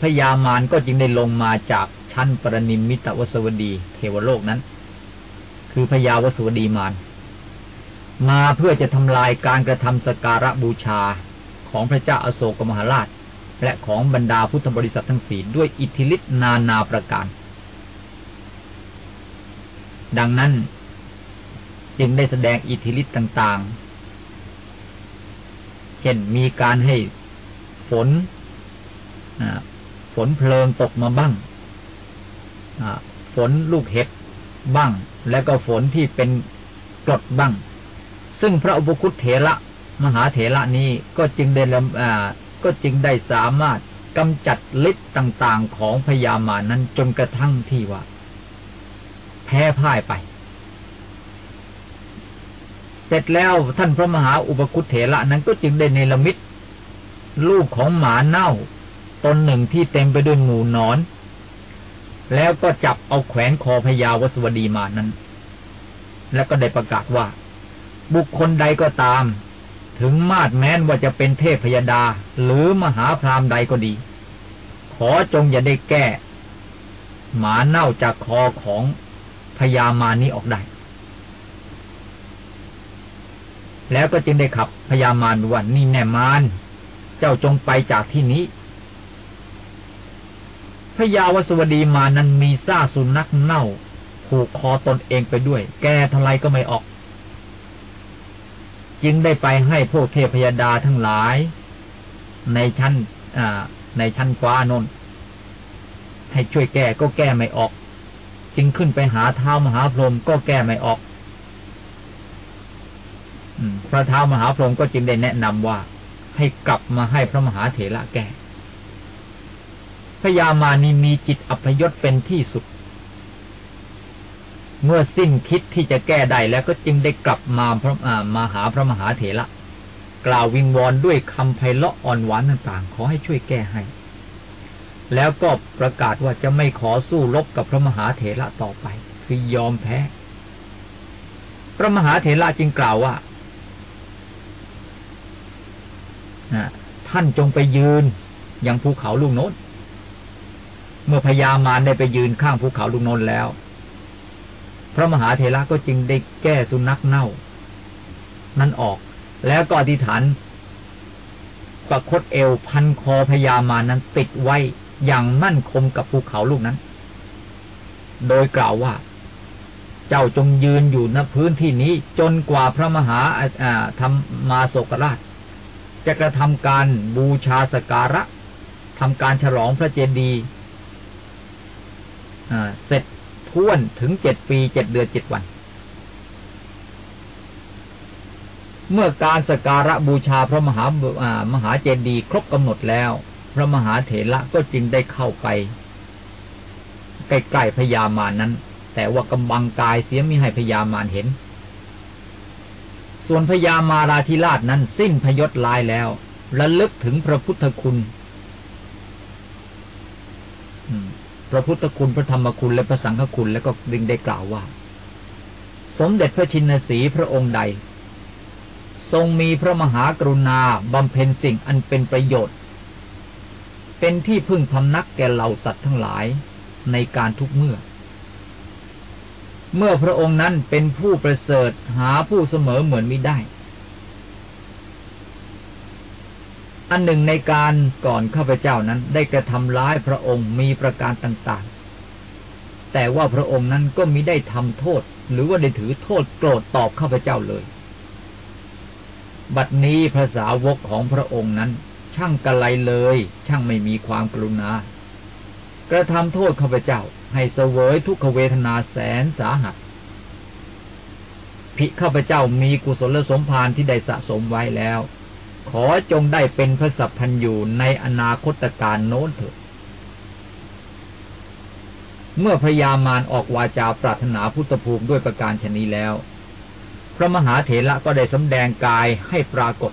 พญามารก็จึงได้ลงมาจากชั้นปรนิมมิตวสวดี เทวโลกนั้น คือพญาวสวดีมารมาเพื่อจะทำลายการกระทำสการะบูชาของพระเจ้าอโศกมหาราช และของบรรดาพุทธบริษัททั้งสี่ด้วยอิทธิฤทธินานาประการ ดังนั้นจึงได้แสดงอิทธิฤทธิ์ต่างๆ เช่นมีการให้ฝนฝนเพลิงตกมาบ้างฝนลูกเห็บ บ้าง แล้วก็ฝนที่เป็นกรดบ้าง ซึ่งพระอุปคุตเถระมหาเถระนี้ก็จึงได้ก็จึงได้สามารถกำจัดฤทธิ์ต่างๆของพญามานั้นจนกระทั่งที่ว่า แพ้พ่ายไป เสร็จแล้วท่านพระมหาอุปคุตเถระนั้นก็จึงได้เนรมิตลูกของหมาเน่าตนหนึ่งที่เต็มไปด้วยหมูนอน แล้วก็จับเอาแขวนคอพญาวสวดีมานั้น แล้วก็ได้ประกาศว่า บุคคลใดก็ตาม ถึงมาดแม้นว่าจะเป็นเทพพยดา หรือมหาพรามใดก็ดี ขอจงอย่าได้แก้ หมาเน่าจากคอของพญามานี้ออกได้ แล้วก็จึงได้ขับพญามารวันนี่แน่มารเจ้าจงไปจากที่นี้ พญาวสวดีมานั้นมีซาสุนักเน่า ผูกคอตนเองไปด้วย แกทลายก็ไม่ออก จึงได้ไปให้พวกเทพยดาทั้งหลาย ในชั้นในชั้นฟ้านนให้ช่วยแก้ก็แก้ไม่ออก จึงขึ้นไปหาเท้ามหาพรหมก็แก้ไม่ออกพระเท้ามหาพรหมก็จึงได้แนะนำว่า ให้กลับมาให้พระมหาเถระแก้ พญามานีมีจิตอัพยศเป็นที่สุด เมื่อสิ้นคิดที่จะแก้ได้แล้วก็จึงได้กลับมาพระมาหาพระมหาเถระ กล่าววิงวอนด้วยคำไพเราะอ่อนหวานต่างๆ ขอให้ช่วยแก้ให้ แล้วก็ประกาศว่าจะไม่ขอสู้รบกับพระมหาเถระต่อไป คือยอมแพ้ พระมหาเถระจึงกล่าวว่าท่านจงไปยืนยังภูเขาลูกโน้น เมื่อพญามารได้ไปยืนข้างภูเขาลูกน้นแล้ว พระมหาเถระก็จึงได้แก้สุนัขเน่า นั้นออก แล้วก็อธิษฐานประคตเอวพันคอพญามารนั้นติดไว้อย่างมั่นคงกับภูเขาลูกนั้น โดยกล่าวว่า เจ้าจงยืนอยู่ณพื้นที่นี้จนกว่าพระมหาธรรมมาโศกราช จะกระทำการบูชาสการะทำการฉลองพระเจดีย์ เสร็จท้วนถึงเจ็ดปีเจ็ดเดือนเจ็ดวัน เมื่อการสการะบูชาพระมหามหาเจดีย์ครบกำหนดแล้ว พระมหาเถระก็จึงได้เข้าไปใกล้ๆพญามารนั้น แต่ว่ากำบังกายเสียมิให้พญามารเห็น ส่วนพญามาราธิราชนั้นสิ้นพยศลายแล้วระลึกถึงพระพุทธคุณ พระพุทธคุณพระธรรมคุณและพระสังฆคุณแล้วก็ดึงได้กล่าวว่า สมเด็จพระชินสีพระองค์ใด ทรงมีพระมหากรุณาบำเพ็ญสิ่งอันเป็นประโยชน์ เป็นที่พึ่งพำนักแก่เหล่าสัตว์ทั้งหลายในการทุกเมื่อ เมื่อพระองค์นั้นเป็นผู้ประเสริฐหาผู้เสมอเหมือนมิได้ อันหนึ่งในการก่อนข้าพเจ้านั้น ได้กระทำร้ายพระองค์มีประการต่างๆ แต่ว่าพระองค์นั้นก็มิได้ทำโทษ หรือว่าได้ถือโทษโกรธตอบข้าพเจ้าเลย บัดนี้พระสาวกของพระองค์นั้น ช่างกะไรเลย ช่างไม่มีความกรุณา กระทำโทษข้าพเจ้า ให้เสวยทุกขเวทนาแสนสาหัสพิข้าพเจ้ามีกุศลสมภารที่ได้สะสมไว้แล้ว ขอจงได้เป็นพระสัพพันอยู่ในอนาคตการโน้นเถิด เมื่อพระยามารออกวาจาปรารถนาพุทธภูมิด้วยประการชนีแล้ว พระมหาเถระก็ได้สำแดงกายให้ปรากฏ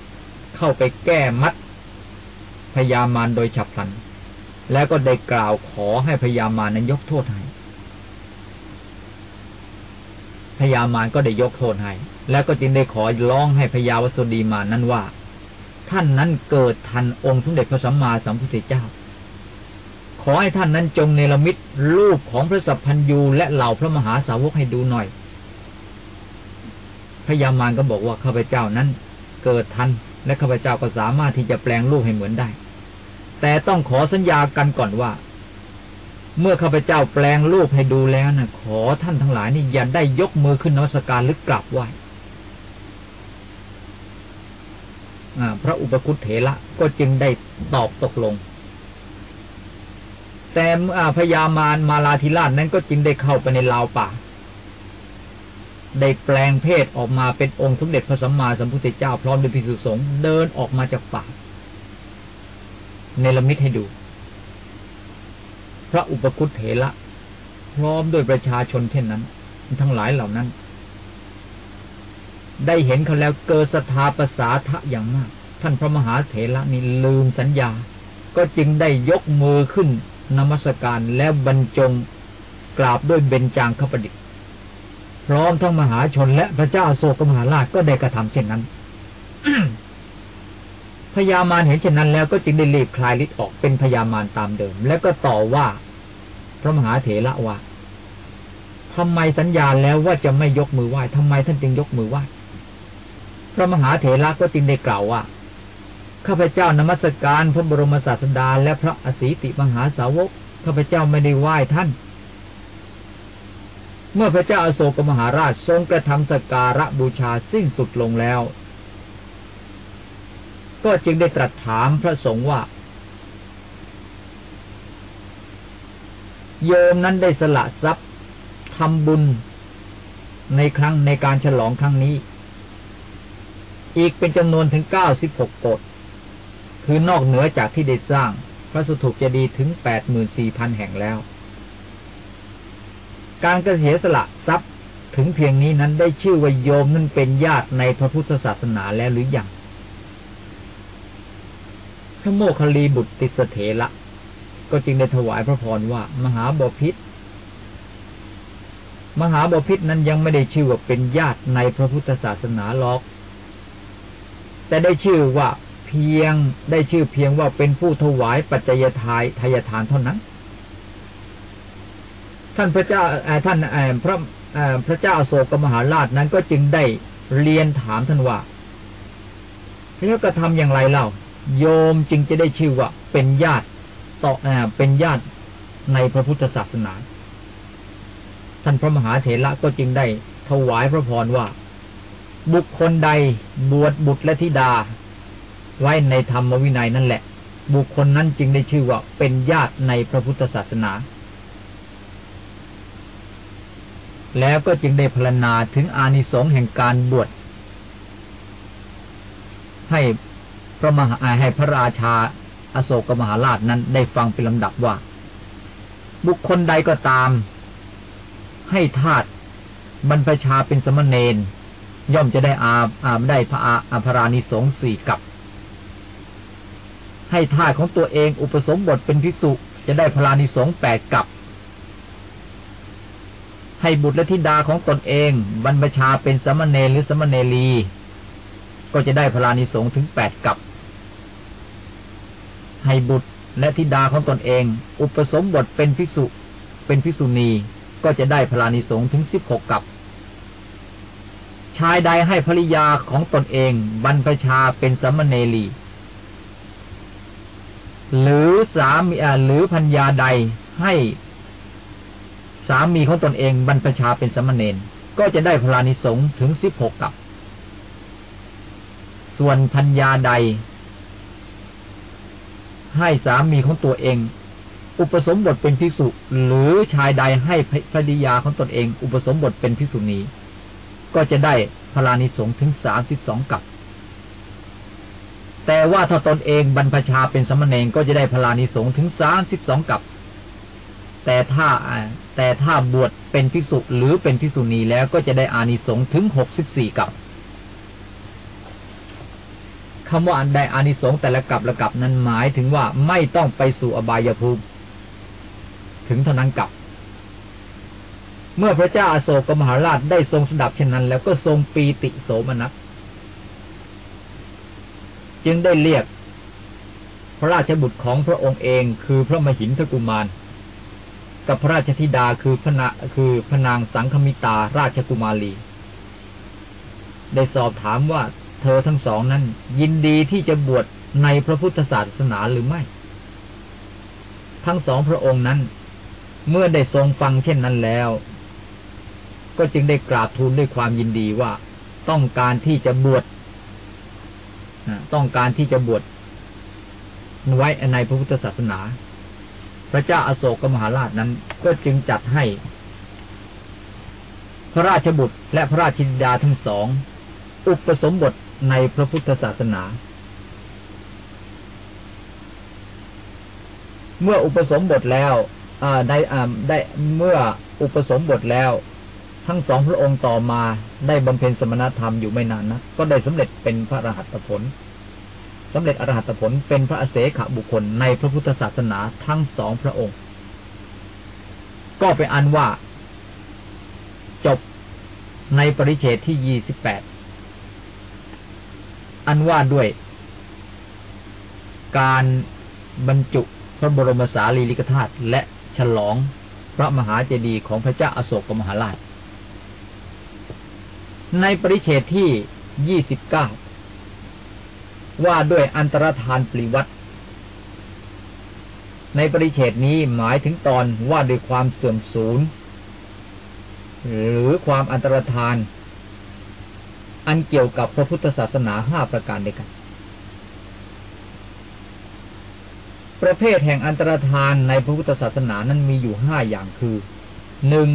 เข้าไปแก้มัดพยามารโดยฉับพลัน แล้วก็ได้กล่าวขอให้พยามารนั้นยกโทษให้พยามารก็ได้ยกโทษให้ แล้วก็จึงได้ขอร้องให้พยาวสุดีมานั้นว่า ท่านนั้นเกิดทันองค์สมเด็จพระสัมมาสัมพุทธเจ้า ขอให้ท่านนั้นจงเนรมิตรูปของพระสัพพัญยูและเหล่าพระมหาสาวกให้ดูหน่อยพญามารก็บอกว่าข้าพเจ้านั้นเกิดทันและข้าพเจ้าก็สามารถที่จะแปลงรูปให้เหมือนได้ แต่ต้องขอสัญญากันก่อนว่า เมื่อข้าพเจ้าแปลงรูปให้ดูแล้วนะขอท่านทั้งหลายนี่อย่าได้ยกมือขึ้นนมัสการหรือกราบไหว้ พระอุปคุตเถระก็จึงได้ตอบตกลง แต่พญามารมาลาธิราชนั้นก็จึงได้เข้าไปในลาวป่า ได้แปลงเพศออกมาเป็นองค์สมเด็จพระสัมมาสัมพุทธเจ้าพร้อมด้วยพิสุสงฆ์เดินออกมาจากป่าเนลมิตให้ดู พระอุปคุตเถระพร้อมด้วยประชาชนเช่นนั้น ทั้งหลายเหล่านั้น ได้เห็นเขาแล้วเกิดศรัทธาประสาทะอย่างมาก ท่านพระมหาเถระนี่ลืมสัญญา ก็จึงได้ยกมือขึ้นนมัสการแล้วบรรจงกราบด้วยเบญจางขประดิษฐ์พร้อมทั้งมหาชนและพระเจ้าโศกมหาราชก็ได้กระทำเช่นนั้นพญามารเห็นเช่นนั้นแล้วก็จึงได้รีบคลายฤทธิ์ออกเป็นพญามารตามเดิม แล้วก็ต่อว่า พระมหาเถระว่าทำไมสัญญาแล้วว่าจะไม่ยกมือไหว้ทำไมท่านจึงยกมือไหว้ พระมหาเถระก็จึงได้กล่าวว่าข้าพเจ้านมัสการพระบรมศาสดาและพระอสีติมหาสาวกข้าพเจ้าไม่ได้ไหว้ท่าน เมื่อพระเจ้าอโศกมหาราชทรงกระทำสการะบูชาสิ้นสุดลงแล้ว ก็จึงได้ตรัสถามพระสงฆ์ว่า โยมนั้นได้สละทรัพย์ทำบุญในครั้งในการฉลองครั้งนี้ อีกเป็นจำนวนถึงเก้าสิบหกกฎคือนอกเหนือจากที่ได้สร้าง พระสุถุจะดีถึงแปดหมื่นสี่พันแห่งแล้ว การกระเสียสละทรัพย์ถึงเพียงนี้นั้นได้ชื่อว่าโยมนั้นเป็นญาติในพระพุทธศาสนาแล้วหรือยังพระโมคคัลลีบุตรติสเถระก็จึงได้ถวายพระพรว่า มหาบพิษมหาบพิษนั้นยังไม่ได้ชื่อว่าเป็นญาติในพระพุทธศาสนาหรอก แต่ได้ชื่อว่าเพียงได้ชื่อเพียงว่าเป็นผู้ถวายปัจจัยทายทายทานเท่านั้น ท่านพระเจ้าท่านพระพระเจ้าโศกมหาราชนั้นก็จึงได้เรียนถามท่านว่าแล้วกระทำอย่างไรเล่า โยมจึงจะได้ชื่อว่าเป็นญาติต่อเป็นญาติในพระพุทธศาสนา ท่านพระมหาเถระก็จึงได้ถวายพระพรว่า บุคคลใดบวชบุตรและธิดา ไว้ในธรรมวินัยนั่นแหละ บุคคลนั้นจึงได้ชื่อว่าเป็นญาติในพระพุทธศาสนา แล้วก็จึงได้พรรณนาถึงอานิสงส์แห่งการบวชให้พระมหาให้พระราชาอโศกมหาราชนั้นได้ฟังเป็นลำดับว่า บุคคลใดก็ตาม ให้ทาตบรรพชาเป็นสมณเณร ย่อมจะได้อาอาได้พระอาภรานิสงสี่กับ ให้ท่าของตัวเองอุปสมบทเป็นภิกษุ จะได้พรานิสงแปดกับ ให้บุตรและธิดาของตนเอง บรรพชาเป็นสมณเณรหรือสมณเณรี ก็จะได้พรานิสงถึงแปดกับ ให้บุตรและธิดาของตนเอง อุปสมบทเป็นภิกษุ เป็นภิกษุณี ก็จะได้พลานิสงถึงสิบหกกับ ชายใดให้ภริยาของตนเองบรรพชาเป็นสมณเณรี หรือสามีหรือพัญญาใดให้สามีของตนเองบรรพชาเป็นสมณเณรก็จะได้พลานิสงถึงสิบหกกับ ส่วนพัญญาใด ให้สามีของตัวเอง อุปสมบทเป็นภิกษุ หรือชายใดให้ภริยาของตนเอง อุปสมบทเป็นภิกษุณี ก็จะได้พลานิสงถึงสามสิบสองกับ แต่ว่าถ้าตนเองบรรพชาเป็นสมณเณรก็จะได้พลานิสงถึงสามสิบสองกับ แต่ถ้าแต่ถ้าบวชเป็นภิกษุหรือเป็นภิกษุณีแล้วก็จะได้อานิสงถึงหกสิบสี่กับคำว่าอันใดอานิสงส์แต่ละกับละกับนั้นหมายถึงว่าไม่ต้องไปสู่อบายภูมิ ถึงเท่านั้นกับ เมื่อพระเจ้าอาโศกมหาราชได้ทรงสดับเช่นนั้น แล้วก็ทรงปีติโสมนัสจึงได้เรียก พระราชบุตรของพระองค์เองคือพระมหินทกุมาร กับพระราชธิดาคือพระนาคือพระนางสังคมิตาราชกุมารี ได้สอบถามว่าเธอทั้งสองนั้น ยินดีที่จะบวชในพระพุทธศาสนาหรือไม่ ทั้งสองพระองค์นั้น เมื่อได้ทรงฟังเช่นนั้นแล้ว ก็จึงได้กราบทูลด้วยความยินดีว่าต้องการที่จะบวชต้องการที่จะบวชไว้ในพระพุทธศาสนา พระเจ้าอาโศกมหาราชนั้น ก็จึงจัดให้ พระราชบุตรและพระราชิดาทั้งสอง อุปสมบทในพระพุทธศาสนา เมื่ออุปสมบทแล้วได้ได้เมื่ออุปสมบทแล้ว ทั้งสองพระองค์ต่อมาได้บำเพ็ญสมณธรรมอยู่ไม่นานนะก็ได้สำเร็จเป็นพระอรหัตผลสำเร็จอรหัตผลเป็นพระอเสขบุคคลในพระพุทธศาสนาทั้งสองพระองค์ ก็เป็นอันว่า จบในปริเชตที่ยี่สิบแปดอันว่าด้วย การบรรจุพระบรมสารีริกธาตุและฉลองพระมหาเจดีย์ของพระเจ้าอาโศกมหาราช ในปริเชตที่ยี่สิบเก้าว่าด้วยอันตรธานปริวัตในปริเฉดนี้หมายถึงตอนว่าด้วยความเสื่อมสูญหรือความอันตรธาน อันเกี่ยวกับพระพุทธศาสนาห้าประการด้วยกัน ประเภทแห่งอันตรธานในพระพุทธศาสนานั้นมีอยู่ห้าอย่างคือหนึ่ง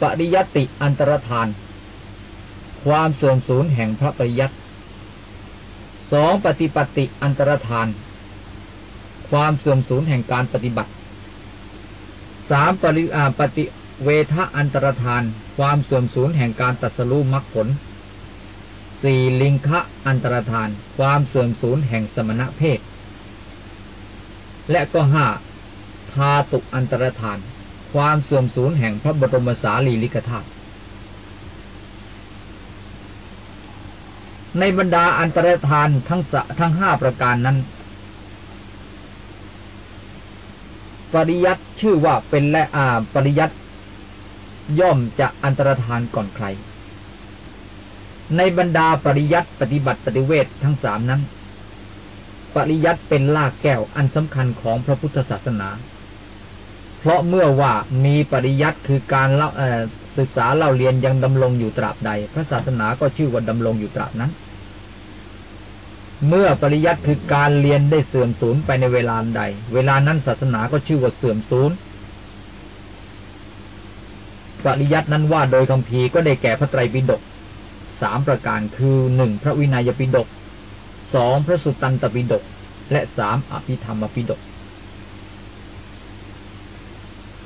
ปริยติอันตรธาน ความเสื่อมสูญแห่งพระปริยัติสองปฏิปติอันตรธาน ความเสื่อมสูญแห่งการปฏิบัติสามปริอาปฏิเวทะอันตรธาน ความเสื่อมสูญแห่งการตัดสู้มรรคผลสี่ลิงคะอันตรธาน ความเสื่อมสูญแห่งสมณะเพศ และก็ห้าทาตุอันตรธาน ความเสื่อมสูญแห่งพระบรมสารีริกธาตุ ในบรรดาอันตรธานทั้งทั้งห้าประการนั้น ปริยัติชื่อว่าเป็นและอาปริยัติย่อมจะอันตรธานก่อนใคร ในบรรดาปริยัติปฏิบัติปฏิเวททั้งสามนั้น ปริยัติเป็นลากแก้วอันสำคัญของพระพุทธศาสนา เพราะเมื่อว่ามีปริยัติคือการเล่าศึกษาเล่าเรียนยังดำรงอยู่ตราบใด พระศาสนาก็ชื่อว่าดำรงอยู่ตราบนั้น เมื่อปริยัติคือการเรียนได้เสื่อมสูญไปในเวลาใด เวลานั้นศาสนาก็ชื่อว่าเสื่อมสูญปริยัตินั้นว่าโดยคำพีก็ได้แก่พระไตรปิฎกสามประการคือหนึ่งพระวินัยปิฎกสองพระสุตตันตปิฎกและสามอภิธรรมปิฎก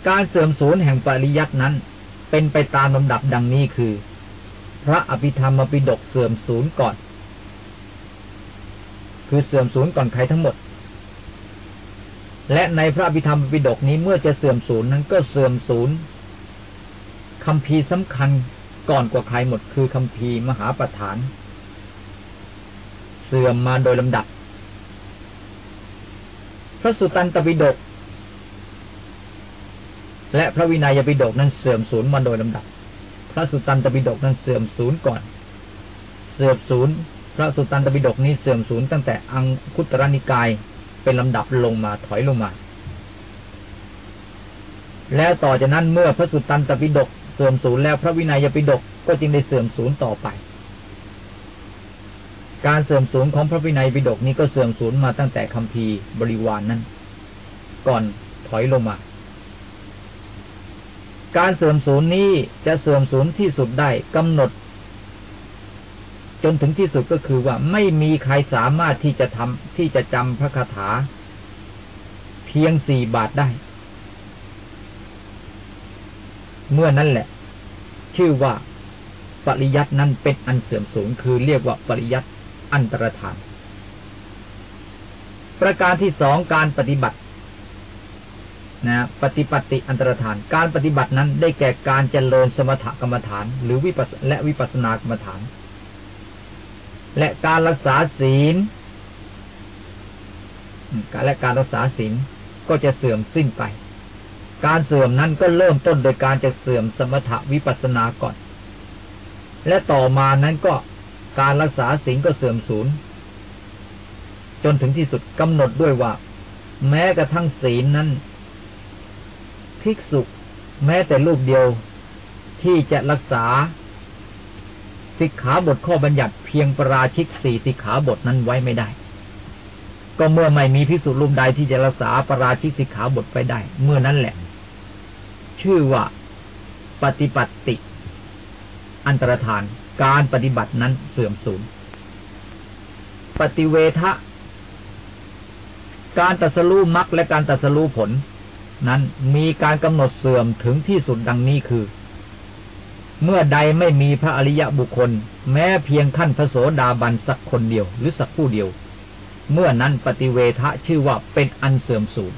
การเสื่อมสูญแห่งปริยัตินั้น เป็นไปตามลำดับดังนี้คือ พระอภิธรรมปิฎกเสื่อมสูญก่อน คือเสื่อมสูญก่อนใครทั้งหมด และในพระอภิธรรมปิฎกนี้เมื่อจะเสื่อมสูญนั้นก็เสื่อมสูญคำพีสำคัญก่อนกว่าใครหมด คือคำพีมหาประฐาน เสื่อมมาโดยลำดับ พระสุตันตปิฎกและพระวินัยปิฎกนั้นเสื่อมสูญมาโดยลำดับ พระสุตันตปิฎกนั้นเสื่อมสูญก่อน เสื่อมสูญ ระสุตตันตปิฎกนี้เสื่อมสูญตั้งแต่อังคุตรนิกายเป็นลำดับลงมาถอยลงมา แล้วต่อจากนั้นเมื่อพระสุตตันตปิฎกเสื่อมสูญแล้วพระวินัยปิฎกก็จึงได้เสื่อมสูญต่อไป การเสื่อมสูญของพระวินัยปิฎกนี้ก็เสื่อมสูญมาตั้งแต่คัมภีร์บริวารนนั้น ก่อนถอยลงมา การเสื่อมสูญนี้จะเสื่อมสูญที่สุดได้กำหนด จนถึงที่สุดก็คือว่าไม่มีใครสามารถที่จะทำที่จะจำพระคาถา เพียงสี่บาทได้ เมื่อนั้นแหละ ชื่อว่าปริยัตินั้นเป็นอันเสื่อมสูงคือเรียกว่าปริยัติอันตรธาน ประการที่สองการปฏิบัตินะปฏิปฏิอันตรธาน การปฏิบัตินั้นได้แก่การเจริญสมถกรรมฐาน หรือวิปัสและวิปัสนากรรมฐาน และการรักษาศีลการและการรักษาศีลก็จะเสื่อมสิ้นไป การเสื่อมนั้นก็เริ่มต้นโดยการจะเสื่อมสมถวิปัสสนาก่อน และต่อมานั้นก็การรักษาศีลก็เสื่อมสูญจนถึงที่สุดกำหนดด้วยว่า แม้กระทั่งศีลนั้นภิกษุแม้แต่รูปเดียวที่จะรักษา สิกขาบทข้อบัญญัติเพียงประราชิกสี่สิกขาบทนั้นไว้ไม่ได้ ก็เมื่อไม่มีพิสุรูปใดที่จะรักษาประราชิกสิกขาบทไปได้ เมื่อนั้นแหละ ชื่อว่าปฏิปัติ อันตรธานการปฏิบัตินั้นเสื่อมสูญปฏิเวทะการตัดสู้มรรคและการตัดสู้ผล นั้นมีการกำหนดเสื่อมถึงที่สุดดังนี้คือ เมื่อใดไม่มีพระอริยบุคคล แม้เพียงขั้นพระโสดาบันสักคนเดียว หรือสักผู้เดียว เมื่อนั้นปฏิเวทะชื่อว่าเป็นอันเสื่อมสูญ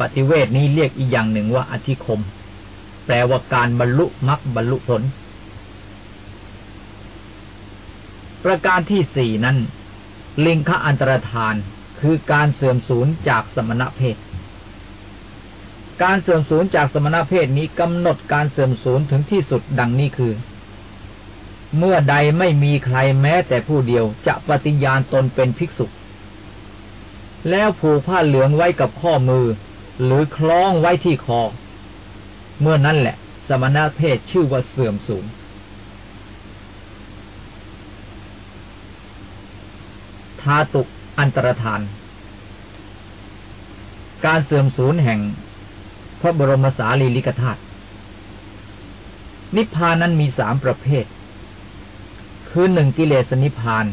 ปฏิเวทนี้เรียกอีกอย่างหนึ่งว่าอธิคม แปลว่าการบรรลุมรรคบรรลุผล ประการที่สี่นั้น ลิงคอันตรธานคือการเสื่อมสูญจากสมณเพศ การเสื่อมสูญจากสมณเพศนี้กำหนดการเสื่อมสูญถึงที่สุดดังนี้คือ เมื่อใดไม่มีใครแม้แต่ผู้เดียวจะปฏิญาณตนเป็นภิกษุ แล้วผูกผ้าเหลืองไว้กับข้อมือ หรือคล้องไว้ที่คอ เมื่อนั้นแหละ สมณเพศชื่อว่าเสื่อมสูญทาตุอันตรธาน การเสื่อมสูญแห่ง ระบรมสารีริกธาตุนิพพานนั้นมีสามประเภท คือหนึ่งกิเลสนิพพาน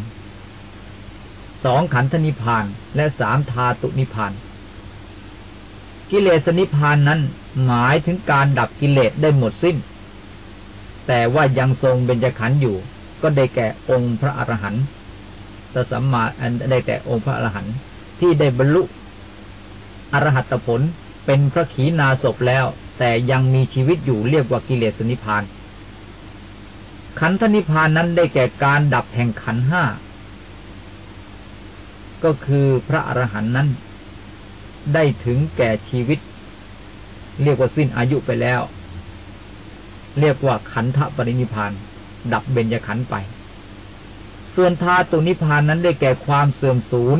สองขันธนิพพาน และสามธาตุนิพพาน กิเลสนิพพานนั้นหมายถึงการดับกิเลสได้หมดสิ้น แต่ว่ายังทรงเบญจขันธ์อยู่ ก็ได้แก่องค์พระอรหันต์ตสัมมาอันได้แก่องค์พระอรหันต์ที่ได้บรรลุอรหัตผล เป็นพระขีณาศพแล้ว แต่ยังมีชีวิตอยู่เรียกว่ากิเลสนิพาน ขันธนิพานนั้นได้แก่การดับแห่งขันห้า ก็คือพระอรหันต์นั้น ได้ถึงแก่ชีวิต เรียกว่าสิ้นอายุไปแล้ว เรียกว่าขันธปรินิพาน ดับเบญจขันธ์ไป ส่วนธาตุนิพานนั้นได้แก่ความเสื่อมสูญ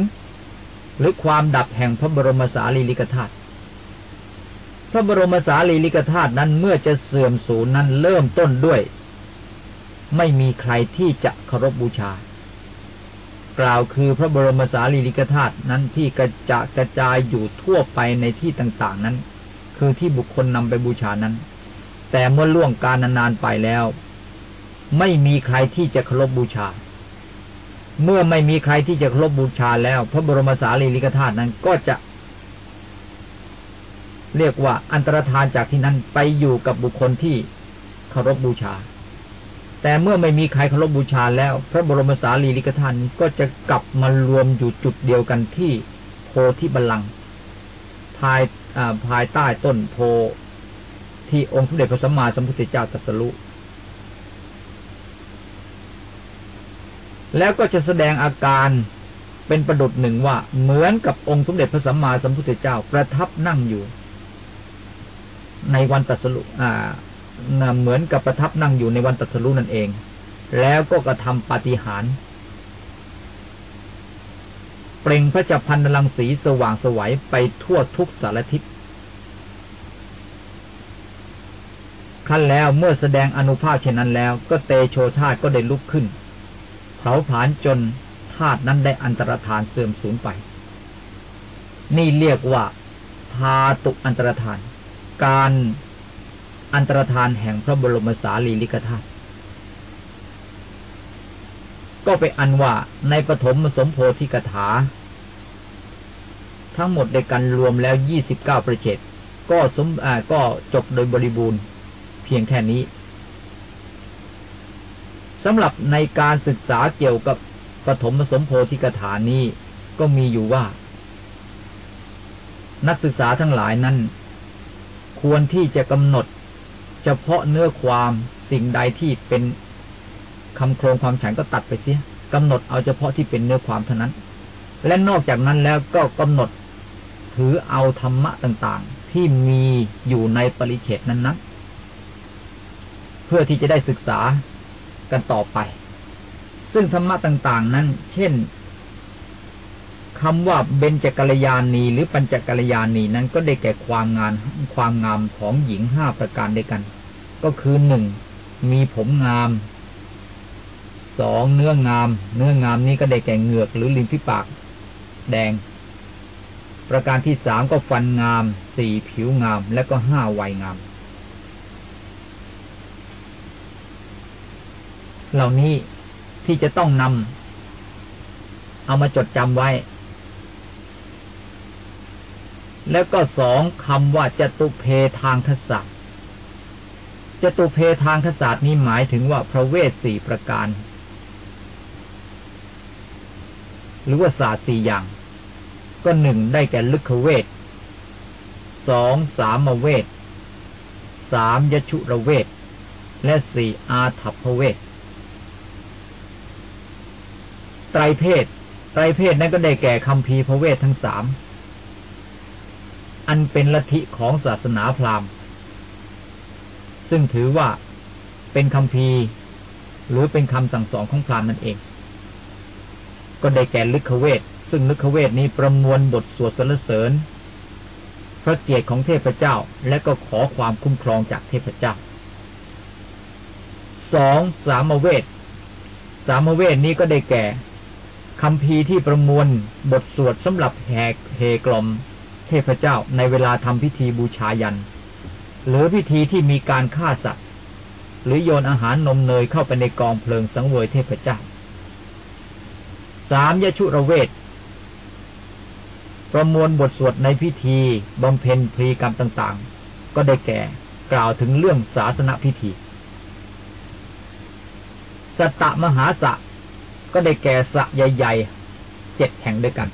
หรือความดับแห่งพระบรมสารีริกธาตุ พระบรมสารีริกธาตุนั้นเมื่อจะเสื่อมสูญนั้นเริ่มต้นด้วย ไม่มีใครที่จะเคารพบบูชา กล่าวคือพระบรมสารีริกธาตุนั้นที่กระจะกระจายอยู่ทั่วไปในที่ต่างๆนั้น คือที่บุคคลนำไปบูชานั้น แต่เมื่อล่วงการนานๆไปแล้ว ไม่มีใครที่จะเคารพบบูชา เมื่อไม่มีใครที่จะเคารพบูชาแล้ว พระบรมสารีริกธาตุนั้นก็จะ เรียกว่าอันตรธานจากที่นั้นไปอยู่กับบุคคลที่เคารพบูชา แต่เมื่อไม่มีใครเคารพบูชาแล้ว พระบรมสารีริกธาตุก็จะกลับมารวมอยู่จุดเดียวกันที่โพธิบัลลังก์ภายภายใต้ต้นโพที่องค์สมเด็จพระสัมมาสัมพุทธเจ้าตรัสรู้ แล้วก็จะแสดงอาการเป็นประดุดหนึ่งว่าเหมือนกับองค์สมเด็จพระสัมมาสัมพุทธเจ้าประทับนั่งอยู่ ในวันตัสรุอ่าเหมือนกับประทับนั่งอยู่ในวันตัสรุนั่นเอง แล้วก็กระทำปาฏิหาริย์เปล่งพระจัพันลังสีสว่างสวัยไปทั่วทุกสารทิศขั้นแล้วเมื่อแสดงอนุภาพเช่นนั้นแล้ว ก็เตโชธาตก็ได้ลุกขึ้น เผาผลาญจนธาตุนั้นได้อันตรธานเสื่อมสูญไป นี่เรียกว่าพาตุอันตรธาน การอันตรธานแห่งพระบรมสารีริกธาตุก็ไปอันว่าในปฐมสมโพธิกถา ทั้งหมดในกันรวมแล้วยี่สิบเก้าประเจตก็สมก็จบโดยบริบูรณ์เพียงแค่นี้สำหรับในการศึกษาเกี่ยวกับปฐมสมโพธิกถานี้ก็มีอยู่ว่า นักศึกษาทั้งหลายนั้น ควรที่จะกำหนด เฉพาะเนื้อความสิ่งใดที่เป็นคำโครงความฉันก็ตัดไปเสียกำหนดเอาเฉพาะที่เป็นเนื้อความเท่านั้น และนอกจากนั้นแล้วก็กำหนดถือเอาธรรมะต่างๆ ที่มีอยู่ในปริเฉดนั้นนั้นเพื่อที่จะได้ศึกษากันต่อไป ซึ่งธรรมะต่างๆ นั้น เช่น คำว่าเบญจกัลยาณีหรือปัญจกัลยาณีนั้นก็ได้แก่ความงานความงามของหญิงห้าประการด้วยกัน ก็คือหนึ่งมีผมงามสองเนื้องาม เนื้องามนี้ก็ได้แก่เหงือกหรือริมฝีปาก แดง ประการที่สามก็ฟันงามสี่ผิวงาม และก็ห้าวัยงาม เหล่านี้ที่จะต้องนำเอามาจดจำไว้ แล้วก็สองคำว่าจตุเพทางทศะจตุเพทางทศาสตร์นี้หมายถึงว่าพระเวทสี่ประการ หรือว่าศาสตร์สี่อย่าง ก็หนึ่งได้แก่ลึกเวทสองสามเวทสามยชุระเวทและสี่อาถัพเวทไตรเพศไตรเพศนั้นก็ได้แก่คำพีพระเวททั้งสาม อันเป็นลัทธิของศาสนาพราหมณ์ ซึ่งถือว่าเป็นคำพีหรือเป็นคำสั่งสอนของพราหมณ์นั่นเอง ก็ได้แก่ลึกเวท ซึ่งลึกเวทนี้ประมวลบทสวดสรรเสริญ พระเกียรติของเทพเจ้าและก็ขอความคุ้มครองจากเทพเจ้าสองสามเวท สามเวทนี้ก็ได้แก่คำพีที่ประมวลบทสวดสำหรับแหกเฮกลม ทพเจ้าในเวลาทำพิธีบูชายัน หรือพิธีที่มีการฆ่าสัตว์ หรือโยนอาหารนมเนยเข้าไปในกองเพลิงสังเวยเทพเจ้าสามยชุระเวท ประมวลบทสวดในพิธีบำเพ็ญพรีกรรมต่างๆ ก็ได้แก่กล่าวถึงเรื่องศาสนพิธี สตะมหาสะ ก็ได้แก่สะใหญ่ๆเจ็ดแห่งด้วยกัน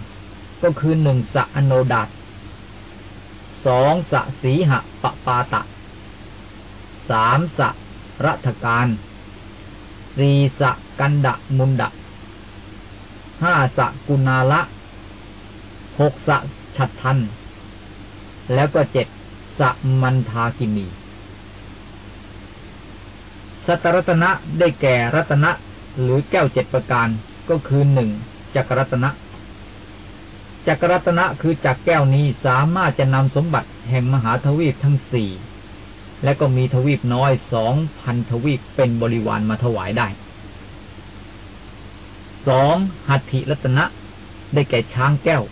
ก็คือหนึ่งสะอโนดาต สองสะสีหะปะปาตะสามสะรัฐการสี่สะกันดะมุนดะห้าสะกุณาละหกสะฉัดทัน แล้วก็เจ็ดสะมันทากินีสัตรัตนะได้แก่รัตนะหรือแก้วเจ็ดประการก็คือหนึ่งจักรรัตนะ จักรรัตนะคือจักรแก้วนี้สามารถจะนำสมบัติแห่งมหาทวีปทั้งสี่และก็มีทวีปน้อยสองพันทวีปเป็นบริวารมาถวายได้สองหัตถิรัตนะได้แก่ช้างแก้ว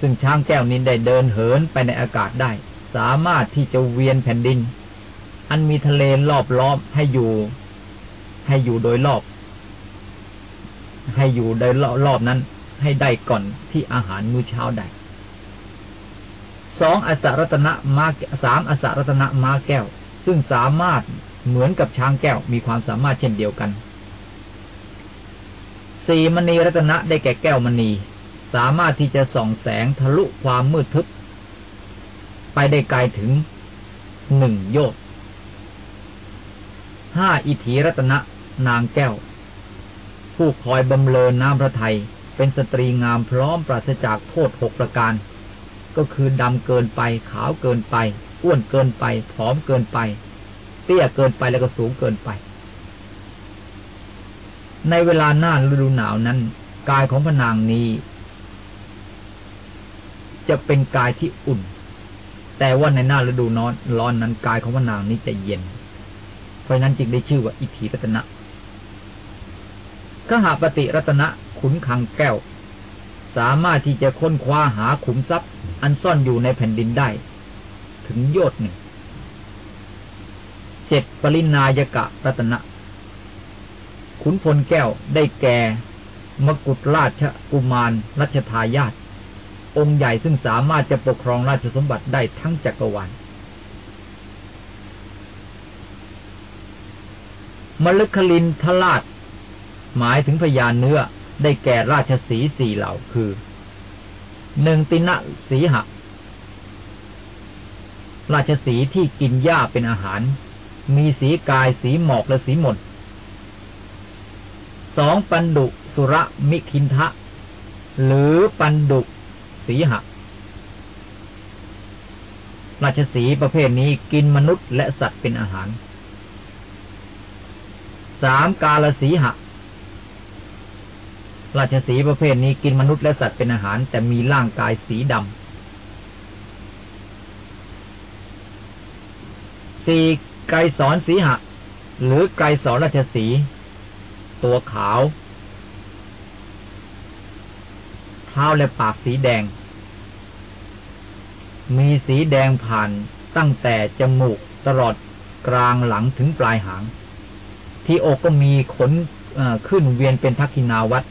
ซึ่งช้างแก้วนี้ได้เดินเหินไปในอากาศได้ สามารถที่จะเวียนแผ่นดิน อันมีทะเลรอบล้อมให้อยู่ ให้อยู่โดยรอบ ให้อยู่โดยรอบนั้น ให้ได้ก่อนที่อาหารมื้อเช้าได้สองอสรัตนะมาสามอสรัตนะมาแก้ว ซึ่งสามารถเหมือนกับช้างแก้วมีความสามารถเช่นเดียวกันสี่มณีรัตนะได้แก่แก้วมณี สามารถที่จะส่องแสงทะลุความมืดทึบ ไปได้ไกลถึงหนึ่งโยชน์ห้าอิถีรัตนะนางแก้ว ผู้คอยบำเรอน้ำพระไทย เป็นสตรีงามพร้อมปราศจากโทษหกประการ ก็คือดำเกินไป ขาวเกินไป อ้วนเกินไป ผอมเกินไป เตี้ยเกินไปแล้วก็สูงเกินไป ในเวลาหน้าฤดูหนาวนั้น กายของพระนางนี้ จะเป็นกายที่อุ่น แต่ว่าในหน้าฤดูนอนร้อนนั้นกายของพระนางนี้จะเย็น เพราะนั้นจึงได้ชื่อว่าอิทธิรัตนะขหาปฏิรัตนะ ขุนขังแก้ว สามารถที่จะค้นคว้าหาขุมทรัพย์ อันซ่อนอยู่ในแผ่นดินได้ ถึงโยชหนึ่งเจ็ดปรินายกะรัตนะ ขุนพลแก้วได้แก่ มกุฎราชกุมารรัชทายาทองค์ใหญ่ซึ่งสามารถจะปกครองราชสมบัติได้ทั้งจักรวาลมลึกคลินทลาดหมายถึงพยานเนื้อ ได้แก่ราชสีสี่เหล่าคือหนึ่งตินะสีหะ ราชสีที่กินหญ้าเป็นอาหาร มีสีกายสีหมอกและสีหมดสองปันดุสุระมิคินทะ หรือปันดุสีหะ ราชสีประเภทนี้กินมนุษย์และสัตว์เป็นอาหารสามกาลสีหะ ราชสีประเภทนี้กินมนุษย์และสัตว์เป็นอาหาร แต่มีร่างกายสีดำสี่ไกรสอนสีหะ หรือไกรสอนราชสี ตัวขาว เท้าและปากสีแดง มีสีแดงผ่านตั้งแต่จมูกตลอดกลางหลังถึงปลายหาง ที่อกก็มีขนขึ้นเวียนเป็นทักษินาวัต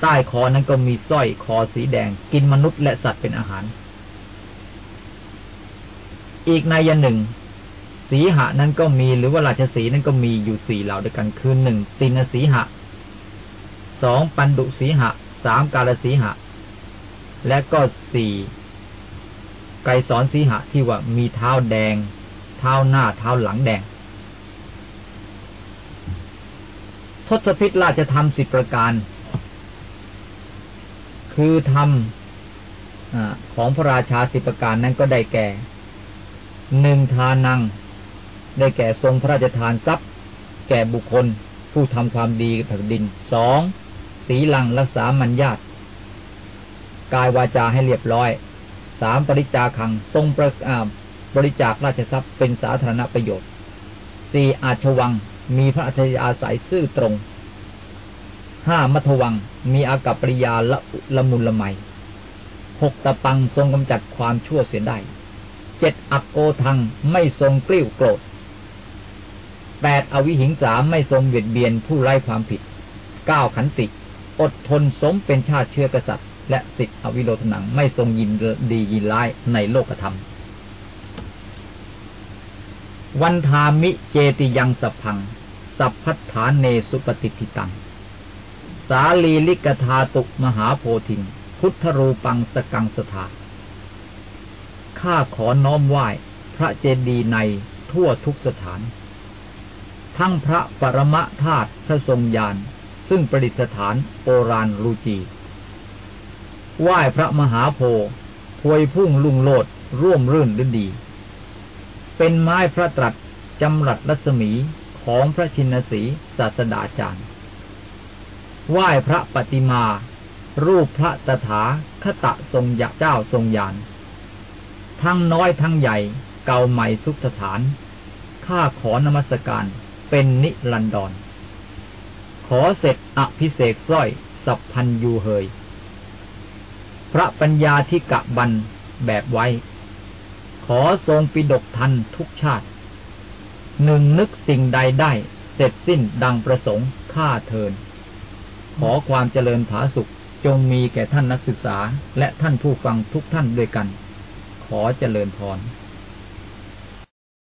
ใต้คอนั้นก็มีสร้อยคอสีแดง กินมนุษย์และสัตว์เป็นอาหาร อีกในยันหนึ่ง สีหะนั้นก็มีหรือว่าราชสีนั้นก็มีอยู่สี่เหล่าด้วยกันคือหนึ่งตินสีหะสองปันดุสีหะสามกาลสีหะ และก็สี่ไกรสอนสีหะที่ว่ามีเท้าแดง เท้าหน้าเท้าหลังแดงทศพิษราชธรรมสิบประการ คือธรรมของพระราชาสิบประการนั้นก็ได้แก่หนึ่งทานัง ได้แก่ทรงพระราชทานทรัพย์ แก่บุคคลผู้ทำความดีแผ่นดินสองสีลังรักษามัญญาตกายวาจาให้เรียบร้อยสามปริจาคัง ทรงประบริจาคราชทรัพย์เป็นสาธารณประโยชน์สี่อาชวังมีพระอัธยาศัยซื่อตรง ห้ามัทวัง มีอากัปริยาละละมุนละไมหกตะปังทรงกำจัดความชั่วเสียได้เจ็ดอักโกทังไม่ทรงกลิ้วโกรธแปดอวิหิงสาไม่ทรงเวียดเบียนผู้ไร้ความผิดเก้าขันติ อดทนสมเป็นชาติเชื้อกษัตริย์ และสิทธิอวิโรธนังไม่ทรงยินดียินร้ายในโลกธรรม วันทามิเจติยังสัพพัง สัพพัฐานเนสุปฏิทิตัง สาลีลิกธาตุมหาโพธิงพุทธรูปังสกังสถาข้าขอน้อมไหว้พระเจดีย์ในทั่วทุกสถาน ทั้งพระปรมธาตุพระทรงยาน ซึ่งประดิษฐานโอรานรูจี ไหว้พระมหาโพพวยพุ่งลุงโลดร่วมรื่นฤดี เป็นไม้พระตรัสจำรัดรัศมีของพระชินสีศาสดาจารย์ ไหว้พระปฏิมา รูปพระตถาคตะทรงยาเจ้าทรงยาน ทั้งน้อยทั้งใหญ่เก่าใหม่สุขสถาน ข้าขอนมัสการเป็นนิรันดร ขอเสร็จอภิเศกสร้อย สับพันยูเฮย พระปัญญาที่กะบันแบบไว้ ขอทรงปิดกทันทุกชาติ หนึ่งนึกสิ่งใดได้เสร็จสิ้นดังประสงค์ข้าเทิน ขอความเจริญผาสุขจงมีแก่ท่านนักศึกษาและท่านผู้ฟังทุกท่านด้วยกัน ขอเจริญพร